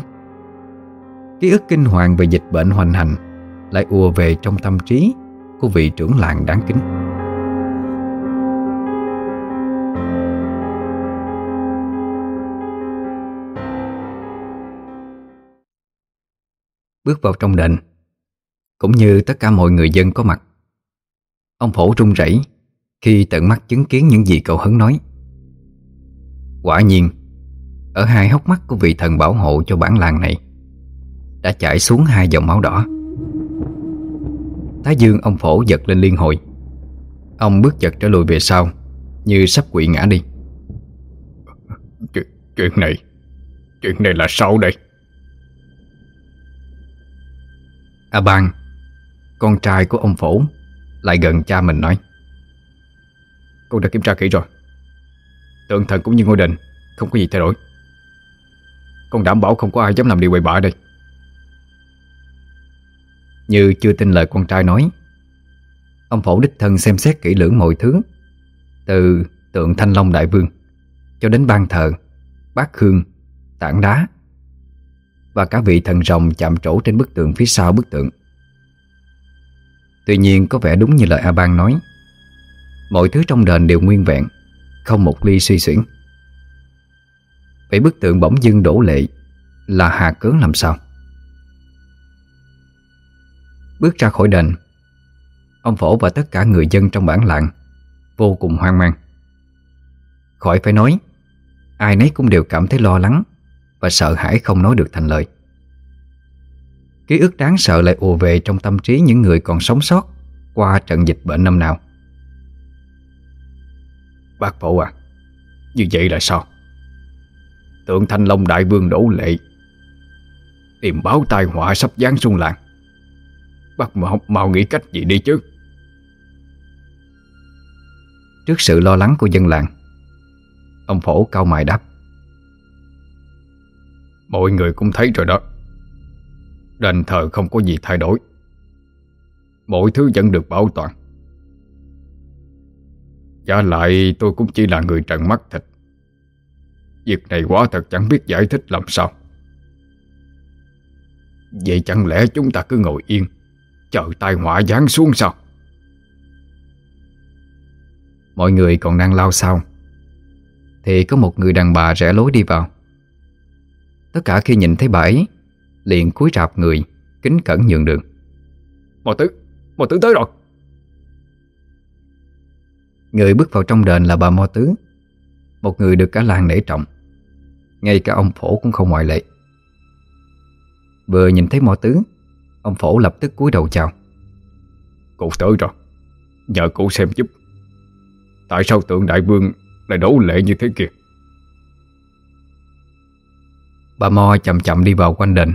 Ký ức kinh hoàng về dịch bệnh hoành hành Lại ùa về trong tâm trí Của vị trưởng làng đáng kính. Bước vào trong đền. Cũng như tất cả mọi người dân có mặt. Ông phổ run rẩy Khi tận mắt chứng kiến những gì cậu hấn nói. Quả nhiên Ở hai hốc mắt của vị thần bảo hộ cho bản làng này Đã chảy xuống hai dòng máu đỏ. Thái dương ông phổ giật lên liên hồi. Ông bước giật trở lùi về sau Như sắp quỵ ngã đi. Chuyện, chuyện này Chuyện này là sao đây? A Bang, Con trai của ông Phổ, Lại gần cha mình nói. Con đã kiểm tra kỹ rồi. Tượng thần cũng như ngôi đền, Không có gì thay đổi. Con đảm bảo không có ai dám làm điều bậy bạ đây. Như chưa tin lời con trai nói, Ông Phổ đích thân xem xét kỹ lưỡng mọi thứ, Từ tượng Thanh Long Đại Vương Cho đến ban thờ, Bát hương, Tảng đá và cả vị thần rồng chạm trổ trên bức tượng phía sau bức tượng. Tuy nhiên có vẻ đúng như lời A Ban nói, mọi thứ trong đền đều nguyên vẹn, không một ly suy xuyển. Vậy bức tượng bỗng dưng đổ lệ là hà cớ làm sao? Bước ra khỏi đền, ông phổ và tất cả người dân trong bản làng vô cùng hoang mang. Khỏi phải nói, ai nấy cũng đều cảm thấy lo lắng và sợ hãi không nói được thành lời. Ký ức đáng sợ lại ùa về trong tâm trí những người còn sống sót Qua trận dịch bệnh năm nào. Bác phổ à Như vậy là sao? Tượng Thanh Long Đại Vương đổ lệ Tìm báo tai họa sắp giáng xuống làng. Bác mau, mau nghĩ cách gì đi chứ? Trước sự lo lắng của dân làng Ông phổ cao mày đáp Mọi người cũng thấy rồi đó. Đền thờ không có gì thay đổi. Mọi thứ vẫn được bảo toàn. Giả lại tôi cũng chỉ là người trần mắt thịt. Việc này quá thật chẳng biết giải thích làm sao. Vậy chẳng lẽ chúng ta cứ ngồi yên, Chờ tai họa giáng xuống sao? Mọi người còn đang lao sao Thì có một người đàn bà rẽ lối đi vào. Tất cả khi nhìn thấy bà ấy Liền cúi rạp người Kính cẩn nhường đường. Mò tứ, mò tứ tới rồi. Người bước vào trong đền là bà Mo Tứ Một người được cả làng nể trọng. Ngay cả ông Phổ cũng không ngoại lệ. Vừa nhìn thấy Mo Tứ Ông Phổ lập tức cúi đầu chào. Cụ tới rồi Nhờ cụ xem giúp. Tại sao tượng đại vương lại đổ lệ như thế kia Bà Mo chậm chậm đi vào quanh đền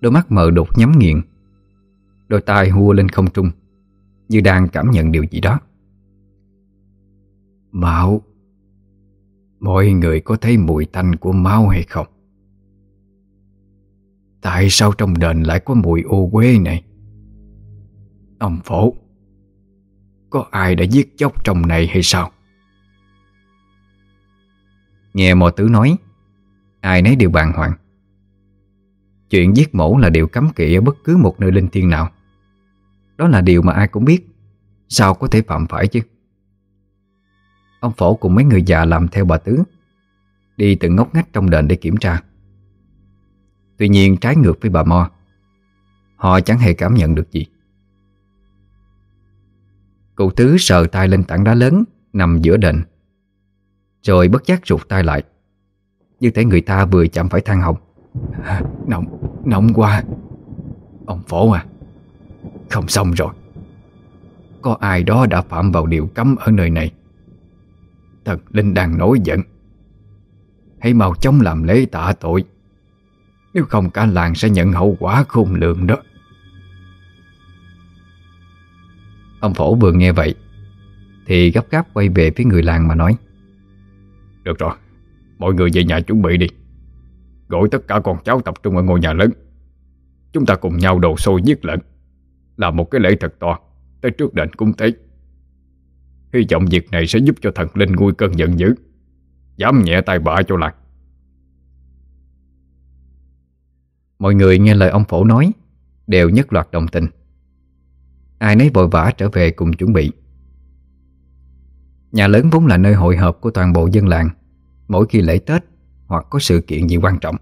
Đôi mắt mờ đục nhắm nghiền Đôi tai hua lên không trung, Như đang cảm nhận điều gì đó Máu Mọi người có thấy mùi tanh của máu hay không? Tại sao trong đền lại có mùi ô quế này? Ông phổ, Có ai đã giết chóc trong này hay sao? Nghe mò tứ nói Ai nấy đều bàng hoàng. Chuyện giết mổ là điều cấm kỵ ở bất cứ một nơi linh thiêng nào. Đó là điều mà ai cũng biết. Sao có thể phạm phải chứ? Ông phổ cùng mấy người già làm theo bà Tứ, Đi từng ngóc ngách trong đền để kiểm tra. Tuy nhiên trái ngược với bà Mo, Họ chẳng hề cảm nhận được gì. Cụ Tứ sờ tay lên tảng đá lớn Nằm giữa đền, Rồi bất giác rụt tay lại như thể người ta vừa chạm phải than hồng. Nóng, nóng quá. Ông phổ à Không xong rồi. Có ai đó đã phạm vào điều cấm ở nơi này? Thật linh đang nổi giận. Hãy mau chóng làm lễ tạ tội. Nếu không cả làng sẽ nhận hậu quả khôn lường đó. Ông phổ vừa nghe vậy Thì gấp gáp quay về phía người làng mà nói. Được rồi. Mọi người về nhà chuẩn bị đi. Gọi tất cả con cháu tập trung ở ngôi nhà lớn. Chúng ta cùng nhau đồ xôi giết lợn. Làm một cái lễ thật to, Tới trước đền cung tế. Hy vọng việc này sẽ giúp cho thần linh nguôi cơn giận dữ. Dám nhẹ tay bạ cho lạc. Mọi người nghe lời ông phổ nói, Đều nhất loạt đồng tình. Ai nấy vội vã trở về cùng chuẩn bị. Nhà lớn vốn là nơi hội họp của toàn bộ dân làng. Mỗi khi lễ Tết hoặc có sự kiện gì quan trọng.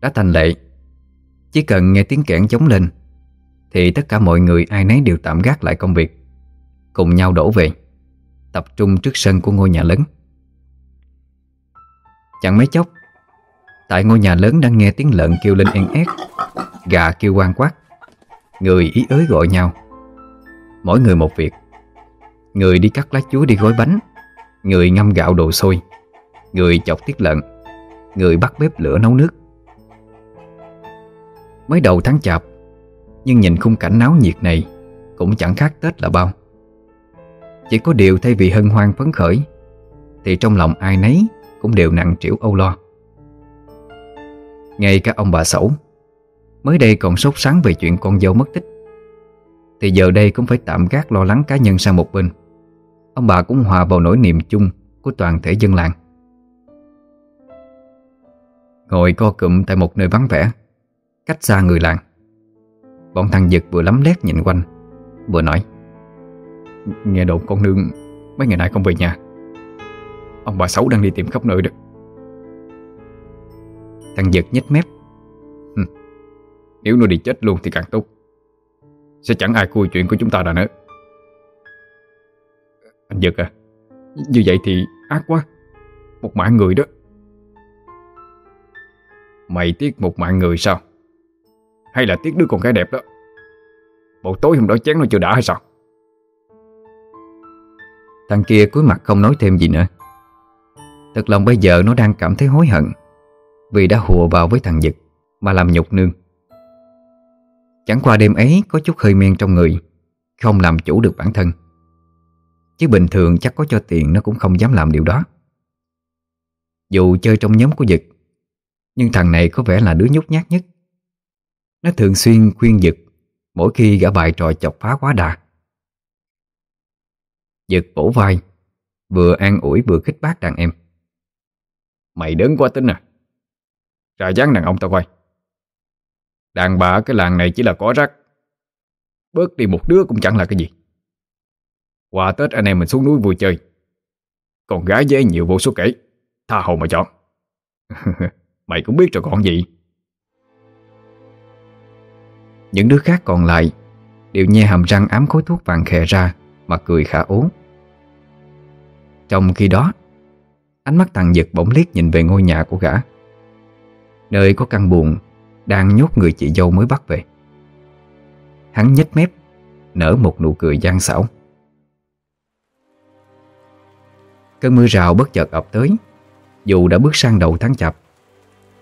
Đã thành lệ, Chỉ cần nghe tiếng kẽn chống lên, Thì tất cả mọi người ai nấy đều tạm gác lại công việc, Cùng nhau đổ về, Tập trung trước sân của ngôi nhà lớn. Chẳng mấy chốc, Tại ngôi nhà lớn đang nghe tiếng lợn kêu lên en ét, Gà kêu quan quát, Người ý ới gọi nhau. Mỗi người một việc, Người đi cắt lá chuối đi gói bánh Người ngâm gạo đồ sôi Người chọc tiết lợn. Người bắt bếp lửa nấu nước. Mới đầu tháng chạp, Nhưng nhìn khung cảnh náo nhiệt này Cũng chẳng khác Tết là bao. Chỉ có điều thay vì hân hoan phấn khởi, Thì trong lòng ai nấy Cũng đều nặng trĩu âu lo. Ngay cả ông bà Sẩu, Mới đây còn sốt sắng về chuyện con dâu mất tích. Thì giờ đây cũng phải tạm gác lo lắng cá nhân sang một bên. Ông bà cũng hòa vào nỗi niềm chung Của toàn thể dân làng. Ngồi co cụm tại một nơi vắng vẻ, Cách xa người làng, Bọn thằng Dực vừa lắm lét nhìn quanh, Vừa nói, Nghe đồn con nương Mấy ngày nay không về nhà. Ông bà xấu đang đi tìm khắp nơi đó. Thằng Dực nhếch mép Nếu nó đi chết luôn thì càng tốt. Sẽ chẳng ai cui chuyện của chúng ta đã nữa. Anh Dực à? Như vậy thì ác quá. Một mạng người đó. Mày tiếc một mạng người sao? Hay là tiếc đứa con gái đẹp đó? Bộ tối hôm đó chén nó chưa đã hay sao? Thằng kia cúi mặt không nói thêm gì nữa. Thật lòng bây giờ nó đang cảm thấy hối hận Vì đã hùa vào với thằng Dực Mà làm nhục nương. Chẳng qua đêm ấy có chút hơi men trong người, Không làm chủ được bản thân. Chứ bình thường chắc có cho tiền Nó cũng không dám làm điều đó. Dù chơi trong nhóm của Dực, Nhưng thằng này có vẻ là đứa nhút nhát nhất. Nó thường xuyên khuyên Dực Mỗi khi gã bài trò chọc phá quá đà. Dực bổ vai, Vừa an ủi vừa khích bác đàn em. Mày đớn quá tính à. Ra dáng đàn ông tao coi. Đàn bà cái làng này chỉ là có rắc. Bớt đi một đứa cũng chẳng là cái gì. Qua Tết anh em mình xuống núi vui chơi. Còn gái dễ nhiều vô số kể. Tha hồ mà chọn. <laughs> Mày cũng biết rồi còn gì. Những đứa khác còn lại Đều nhe hàm răng ám khối thuốc vàng khè ra Mà cười khả ố. Trong khi đó, Ánh mắt thằng Giật bỗng liếc nhìn về ngôi nhà của gã. Nơi có căn buồn Đang nhốt người chị dâu mới bắt về. Hắn nhếch mép, Nở một nụ cười gian xảo. Cơn mưa rào bất chợt ập tới. Dù đã bước sang đầu tháng chạp,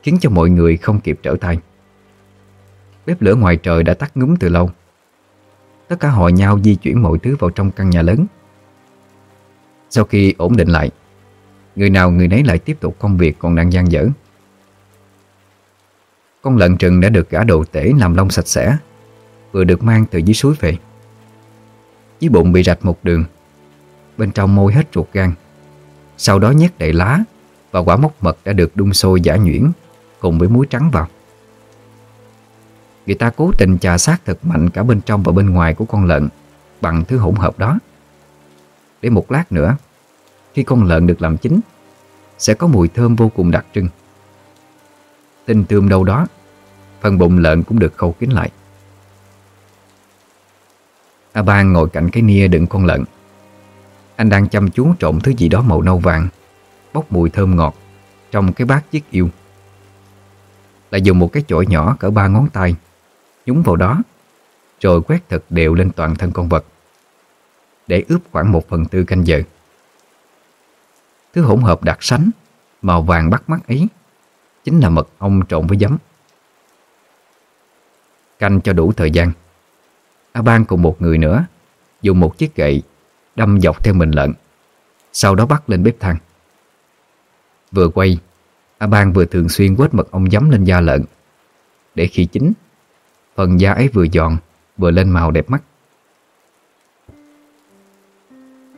Khiến cho mọi người không kịp trở tay. Bếp lửa ngoài trời đã tắt ngúm từ lâu. Tất cả họ nhau di chuyển mọi thứ vào trong căn nhà lớn. Sau khi ổn định lại, Người nào người nấy lại tiếp tục công việc còn đang gian dở. Con lợn trừng đã được gã đồ tể làm lông sạch sẽ, Vừa được mang từ dưới suối về. Dưới bụng bị rạch một đường, Bên trong môi hết ruột gan. Sau đó nhét đầy lá, Và quả mốc mật đã được đun sôi giả nhuyễn Cùng với muối trắng vào. Người ta cố tình trà sát thật mạnh cả bên trong và bên ngoài của con lợn Bằng thứ hỗn hợp đó. Để một lát nữa, Khi con lợn được làm chín, Sẽ có mùi thơm vô cùng đặc trưng. Tinh tươm đâu đó, Phần bụng lợn cũng được khâu kín lại. A Ban ngồi cạnh cái nia đựng con lợn. Anh đang chăm chú trộn thứ gì đó màu nâu vàng, Bốc mùi thơm ngọt Trong cái bát chiếc yêu. Lại dùng một cái chổi nhỏ cỡ ba ngón tay, Nhúng vào đó, Rồi quét thật đều lên toàn thân con vật, Để ướp khoảng một phần tư canh giờ. Thứ hỗn hợp đặc sánh, Màu vàng bắt mắt ấy, Chính là mật ong trộn với giấm. Canh cho đủ thời gian. A Ban cùng một người nữa, Dùng một chiếc gậy Đâm dọc theo mình lợn Sau đó bắt lên bếp than. Vừa quay, A Bang vừa thường xuyên quét mật ong giấm lên da lợn. Để khi chín, Phần da ấy vừa giòn, Vừa lên màu đẹp mắt.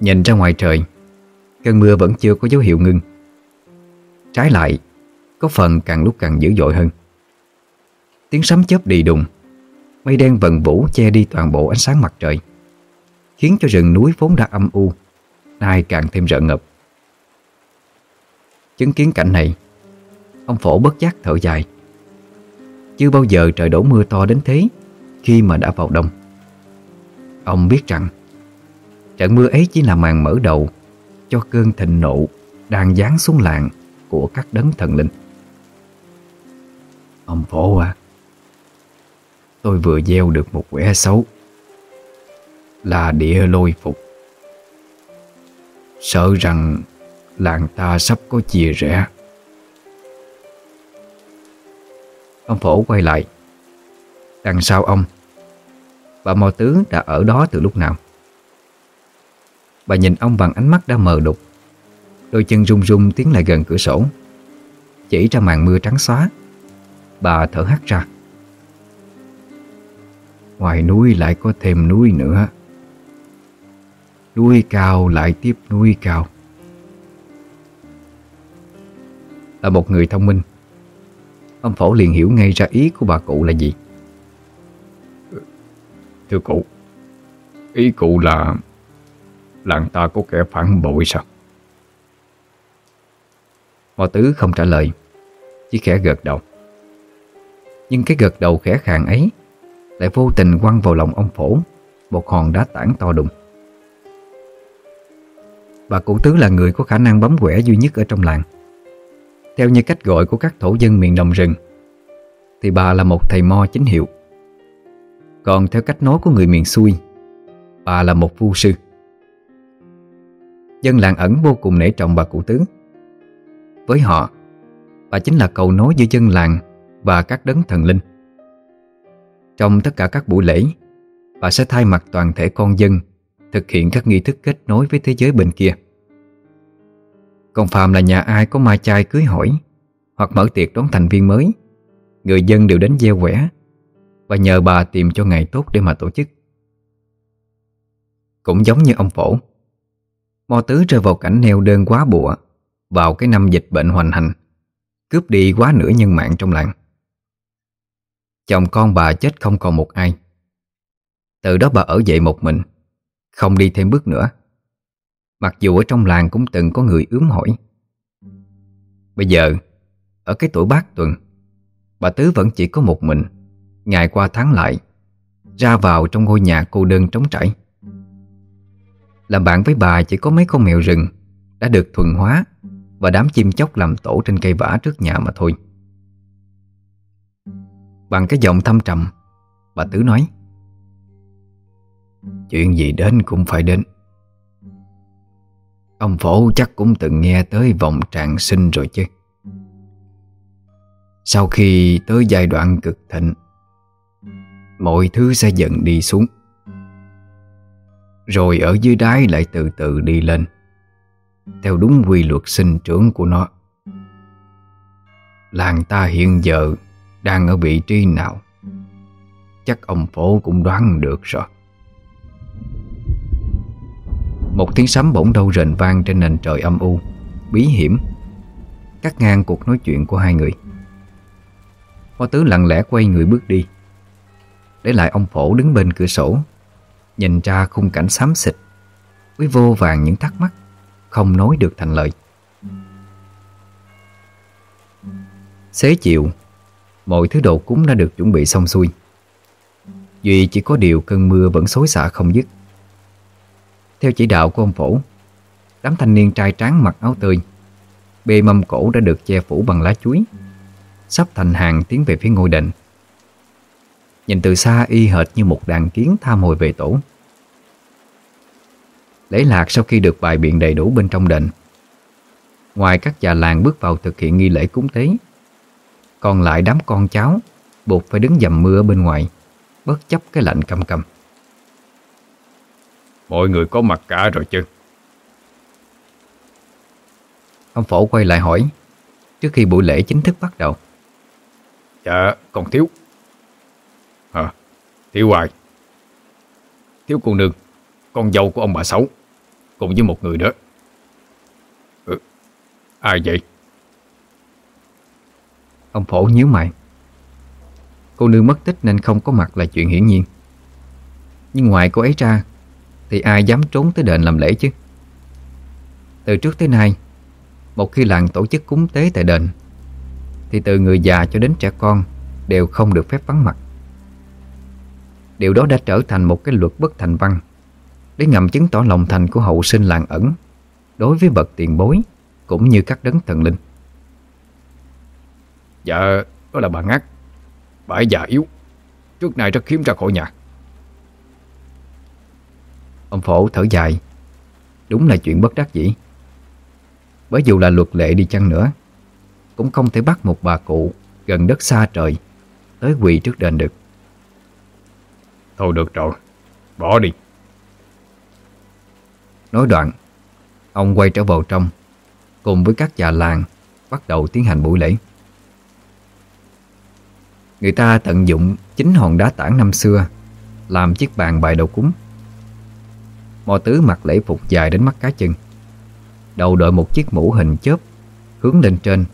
Nhìn ra ngoài trời, Cơn mưa vẫn chưa có dấu hiệu ngưng Trái lại, Có phần càng lúc càng dữ dội hơn. Tiếng sấm chớp đi đùng, Mây đen vần vũ che đi toàn bộ ánh sáng mặt trời. Khiến cho rừng núi vốn đã âm u. Nay càng thêm rợn ngập. Chứng kiến cảnh này, Ông phổ bất giác thở dài. Chưa bao giờ trời đổ mưa to đến thế Khi mà đã vào đông. Ông biết rằng, Trận mưa ấy chỉ là màn mở đầu Cho cơn thịnh nộ Đang giáng xuống làng Của các đấng thần linh. Ông phổ à Tôi vừa gieo được một quẻ xấu. Là địa lôi phục. Sợ rằng Làng ta sắp có chia rẽ. Ông phổ quay lại. Đằng sau ông, Bà mò tứ đã ở đó từ lúc nào? Bà nhìn ông bằng ánh mắt đã mờ đục. Đôi chân run run tiến lại gần cửa sổ. Chỉ ra màn mưa trắng xóa. Bà thở hắt ra. Ngoài núi lại có thêm núi nữa. Núi cao lại tiếp núi cao. Là một người thông minh. Ông phổ liền hiểu ngay ra ý của bà cụ là gì. Thưa cụ Ý cụ là Làng ta có kẻ phản bội sao? Mò tứ không trả lời Chỉ khẽ gật đầu. Nhưng cái gật đầu khẽ khàng ấy Lại vô tình quăng vào lòng ông phổ Một hòn đá tảng to đùng Bà cụ tứ là người có khả năng bấm quẻ duy nhất ở trong làng. Theo như cách gọi của các thổ dân miền đồng rừng, Thì bà là một thầy mo chính hiệu. Còn theo cách nói của người miền xuôi Bà là một vu sư. Dân làng ẩn vô cùng nể trọng bà cụ tứ. Với họ, Bà chính là cầu nối giữa dân làng Và các đấng thần linh. Trong tất cả các buổi lễ, Bà sẽ thay mặt toàn thể con dân Thực hiện các nghi thức kết nối với thế giới bên kia. Còn phàm là nhà ai có ma chay cưới hỏi, Hoặc mở tiệc đón thành viên mới, Người dân đều đến gieo quẻ Và nhờ bà tìm cho ngày tốt để mà tổ chức. Cũng giống như ông phổ, Mo tứ rơi vào cảnh neo đơn quá bụa Vào cái năm dịch bệnh hoành hành, Cướp đi quá nửa nhân mạng trong làng. Chồng con bà chết không còn một ai. Từ đó bà ở dậy một mình. Không đi thêm bước nữa. Mặc dù ở trong làng cũng từng có người ướm hỏi. Bây giờ, Ở cái tuổi bát tuần, Bà Tứ vẫn chỉ có một mình. Ngày qua tháng lại, Ra vào trong ngôi nhà cô đơn trống trải. Làm bạn với bà chỉ có mấy con mèo rừng Đã được thuần hóa Và đám chim chóc làm tổ trên cây vả trước nhà mà thôi. Bằng cái giọng thâm trầm, Bà Tứ nói Chuyện gì đến cũng phải đến. Ông phổ chắc cũng từng nghe tới vòng tràng sinh rồi chứ. Sau khi tới giai đoạn cực thịnh, Mọi thứ sẽ dần đi xuống. Rồi ở dưới đáy lại từ từ đi lên, Theo đúng quy luật sinh trưởng của nó. Làng ta hiện giờ đang ở vị trí nào? Chắc ông phổ cũng đoán được rồi. Một tiếng sấm bỗng đâu rền vang trên nền trời âm u. Bí hiểm. Cắt ngang cuộc nói chuyện của hai người. Phó tứ lặng lẽ quay người bước đi. Để lại ông phổ đứng bên cửa sổ, Nhìn ra khung cảnh xám xịt, Với vô vàng những thắc mắc, Không nói được thành lời. Xế chiều, Mọi thứ đồ cúng đã được chuẩn bị xong xuôi. Duy chỉ có điều cơn mưa vẫn xối xả không dứt. Theo chỉ đạo của ông phổ Đám thanh niên trai tráng mặc áo tươi Bê mâm cổ đã được che phủ bằng lá chuối, Sắp thành hàng tiến về phía ngôi đền. Nhìn từ xa y hệt như một đàn kiến tham hồi về tổ. Lễ lạc sau khi được bài biện đầy đủ bên trong đền. Ngoài các già làng bước vào thực hiện nghi lễ cúng tế, Còn lại đám con cháu Buộc phải đứng dầm mưa bên ngoài, Bất chấp cái lạnh căm căm Mọi người có mặt cả rồi chứ? Ông phổ quay lại hỏi Trước khi buổi lễ chính thức bắt đầu. Dạ còn thiếu. Thiếu hoài Thiếu cô nương Con dâu của ông bà Sáu Cùng với một người nữa. Ừ, Ai vậy? Ông phổ nhíu mày. Cô nương mất tích nên không có mặt là chuyện hiển nhiên. Nhưng ngoài cô ấy ra thì ai dám trốn tới đền làm lễ chứ? Từ trước tới nay, Một khi làng tổ chức cúng tế tại đền, Thì từ người già cho đến trẻ con Đều không được phép vắng mặt. Điều đó đã trở thành một cái luật bất thành văn Để ngầm chứng tỏ lòng thành của hậu sinh làng ẩn Đối với bậc tiền bối Cũng như các đấng thần linh. Dạ Đó là bà ngắt Bà ấy già yếu, Trước nay rất khiếm ra khỏi nhà. Ông phổ thở dài. Đúng là chuyện bất đắc dĩ. Bởi dù là luật lệ đi chăng nữa Cũng không thể bắt một bà cụ Gần đất xa trời Tới quỳ trước đền được. Thôi được rồi Bỏ đi. Nói đoạn Ông quay trở vào trong Cùng với các già làng Bắt đầu tiến hành buổi lễ. Người ta tận dụng chính hòn đá tảng năm xưa Làm chiếc bàn bài đầu cúng Mò tứ mặc lễ phục dài đến mắt cá chân. Đầu đội một chiếc mũ hình chớp, Hướng lên trên,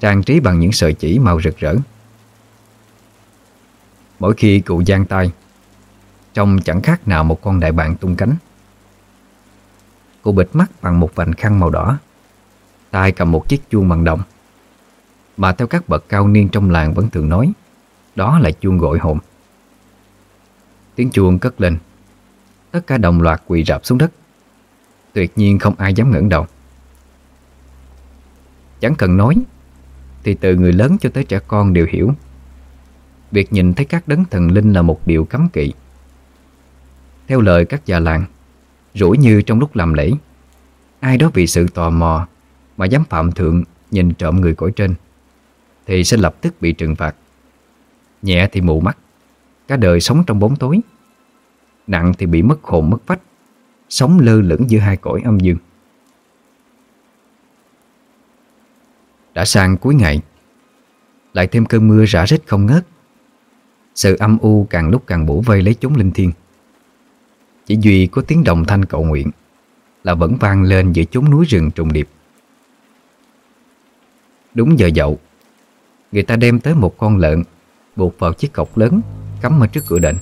Trang trí bằng những sợi chỉ màu rực rỡ. Mỗi khi cụ giang tay, Trông chẳng khác nào một con đại bàng tung cánh. Cụ bịt mắt bằng một vành khăn màu đỏ, tay cầm một chiếc chuông bằng đồng. Mà theo các bậc cao niên trong làng vẫn thường nói, Đó là chuông gọi hồn. Tiếng chuông cất lên Tất cả đồng loạt quỳ rạp xuống đất. Tuyệt nhiên không ai dám ngẩng đầu. Chẳng cần nói, Thì từ người lớn cho tới trẻ con đều hiểu. Việc nhìn thấy các đấng thần linh là một điều cấm kỵ. Theo lời các già làng, Rủi như trong lúc làm lễ, Ai đó vì sự tò mò Mà dám phạm thượng nhìn trộm người cõi trên, Thì sẽ lập tức bị trừng phạt. Nhẹ thì mù mắt, Cả đời sống trong bóng tối. Nặng thì bị mất hồn, mất phách Sống lơ lửng giữa hai cõi âm dương. Đã sang cuối ngày, Lại thêm cơn mưa rã rít không ngớt. Sự âm u càng lúc càng bổ vây lấy chúng linh thiên Chỉ duy có tiếng đồng thanh cầu nguyện Là vẫn vang lên giữa chốn núi rừng trùng điệp. Đúng giờ dậu, Người ta đem tới một con lợn Buộc vào chiếc cọc lớn Cắm ở trước cửa đền.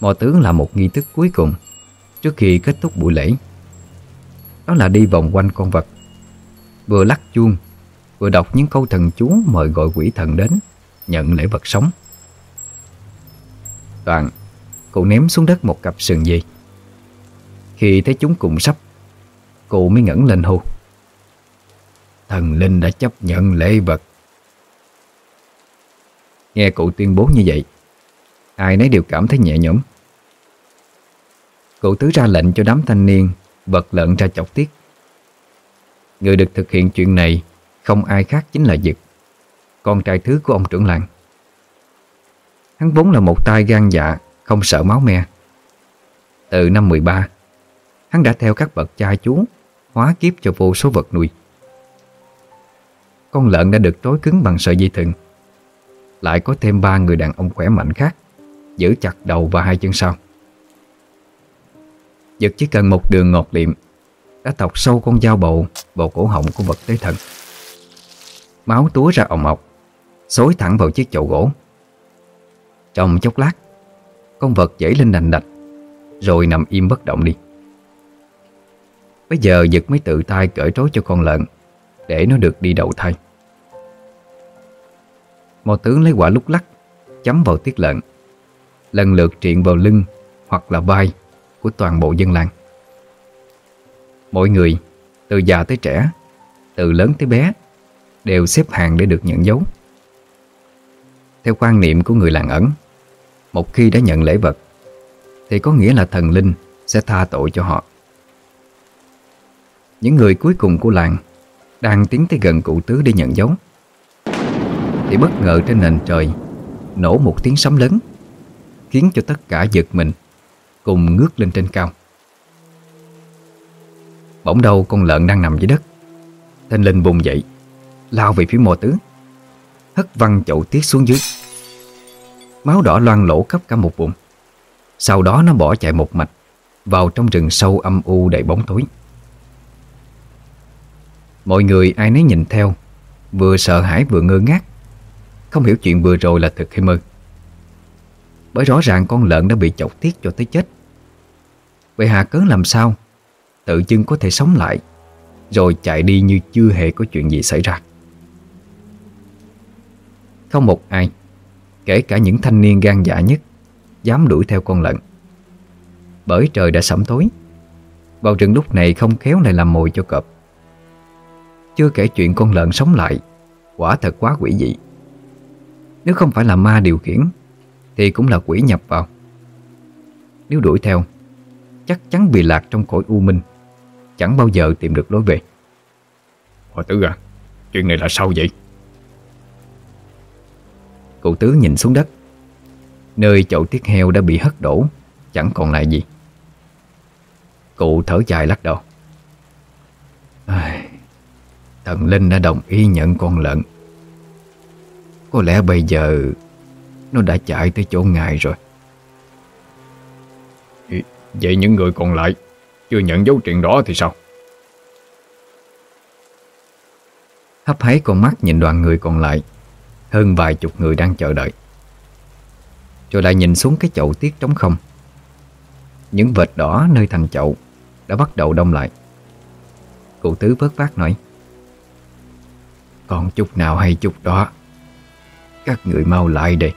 Mò tướng là một nghi thức cuối cùng Trước khi kết thúc buổi lễ. Đó là đi vòng quanh con vật. Vừa lắc chuông, Vừa đọc những câu thần chú mời gọi quỷ thần đến Nhận lễ vật sống. Toàn, cậu ném xuống đất một cặp sừng dây Khi thấy chúng cùng sắp Cụ mới ngẩng lên hô. Thần linh đã chấp nhận lễ vật. Nghe cụ tuyên bố như vậy Ai nấy đều cảm thấy nhẹ nhõm. Cụ tứ ra lệnh cho đám thanh niên Vật lợn ra chọc tiết. Người được thực hiện chuyện này Không ai khác chính là Dực Con trai thứ của ông trưởng làng. Hắn vốn là một tai gan dạ Không sợ máu me. Từ năm 13 Hắn đã theo các bậc cha chú Hóa kiếp cho vô số vật nuôi. Con lợn đã được trói cứng bằng sợi dây thừng. Lại có thêm ba người đàn ông khỏe mạnh khác. Giữ chặt đầu và hai chân sau. Giật chỉ cần một đường ngọt liệm, Đã tọc sâu con dao bầu Vào cổ họng của vật tế thần. Máu túa ra ồng ọc, Xối thẳng vào chiếc chậu gỗ. Trong chốc lát, Con vật dãy lên đành đạch Rồi nằm im bất động đi. Bây giờ Dực mới tự tay cởi trói cho con lợn, Để nó được đi đầu thai. Mò tướng lấy quả lúc lắc, Chấm vào tiết lợn. Lần lượt triện vào lưng Hoặc là vai của toàn bộ dân làng. Mỗi người, Từ già tới trẻ, Từ lớn tới bé, Đều xếp hàng để được nhận dấu. Theo quan niệm của người làng ẩn, Một khi đã nhận lễ vật, Thì có nghĩa là thần linh Sẽ tha tội cho họ. Những người cuối cùng của làng Đang tiến tới gần cụ tứ để nhận dấu, Thì bất ngờ trên nền trời Nổ một tiếng sấm lớn. Khiến cho tất cả giật mình, Cùng ngước lên trên cao. Bỗng đầu con lợn đang nằm dưới đất, Tên Linh bùng dậy, Lao về phía mò tứ, Hất văng chậu tiết xuống dưới. Máu đỏ loang lỗ khắp cả một bụng. Sau đó nó bỏ chạy một mạch Vào trong rừng sâu âm u đầy bóng tối. Mọi người ai nấy nhìn theo, Vừa sợ hãi vừa ngơ ngác, Không hiểu chuyện vừa rồi là thực hay mơ. Bởi rõ ràng con lợn đã bị chọc tiết cho tới chết. Vậy Hà cớ làm sao? Tự dưng có thể sống lại, Rồi chạy đi như chưa hề có chuyện gì xảy ra. Không một ai, Kể cả những thanh niên gan dạ nhất, Dám đuổi theo con lợn. Bởi trời đã sẩm tối, Vào rừng lúc này không khéo lại làm mồi cho cọp. Chưa kể chuyện con lợn sống lại, Quả thật quá quỷ dị. Nếu không phải là ma điều khiển thì cũng là quỷ nhập vào. Nếu đuổi theo Chắc chắn bị lạc trong cõi u minh. Chẳng bao giờ tìm được lối về. Hòa tứ à Chuyện này là sao vậy? Cụ tứ nhìn xuống đất. Nơi chậu tiết heo đã bị hất đổ Chẳng còn lại gì. Cụ thở dài lắc đầu. Thần Linh đã đồng ý nhận con lợn. Có lẽ bây giờ Nó đã chạy tới chỗ ngài rồi. Vậy những người còn lại Chưa nhận dấu chuyện đó thì sao? Hấp háy con mắt nhìn đoàn người còn lại. Hơn vài chục người đang chờ đợi. Rồi lại nhìn xuống cái chậu tiết trống không. Những vệt đỏ nơi thành chậu Đã bắt đầu đông lại. Cụ tứ vớt vát nói Còn chút nào hay chút đó. Các người mau lại đây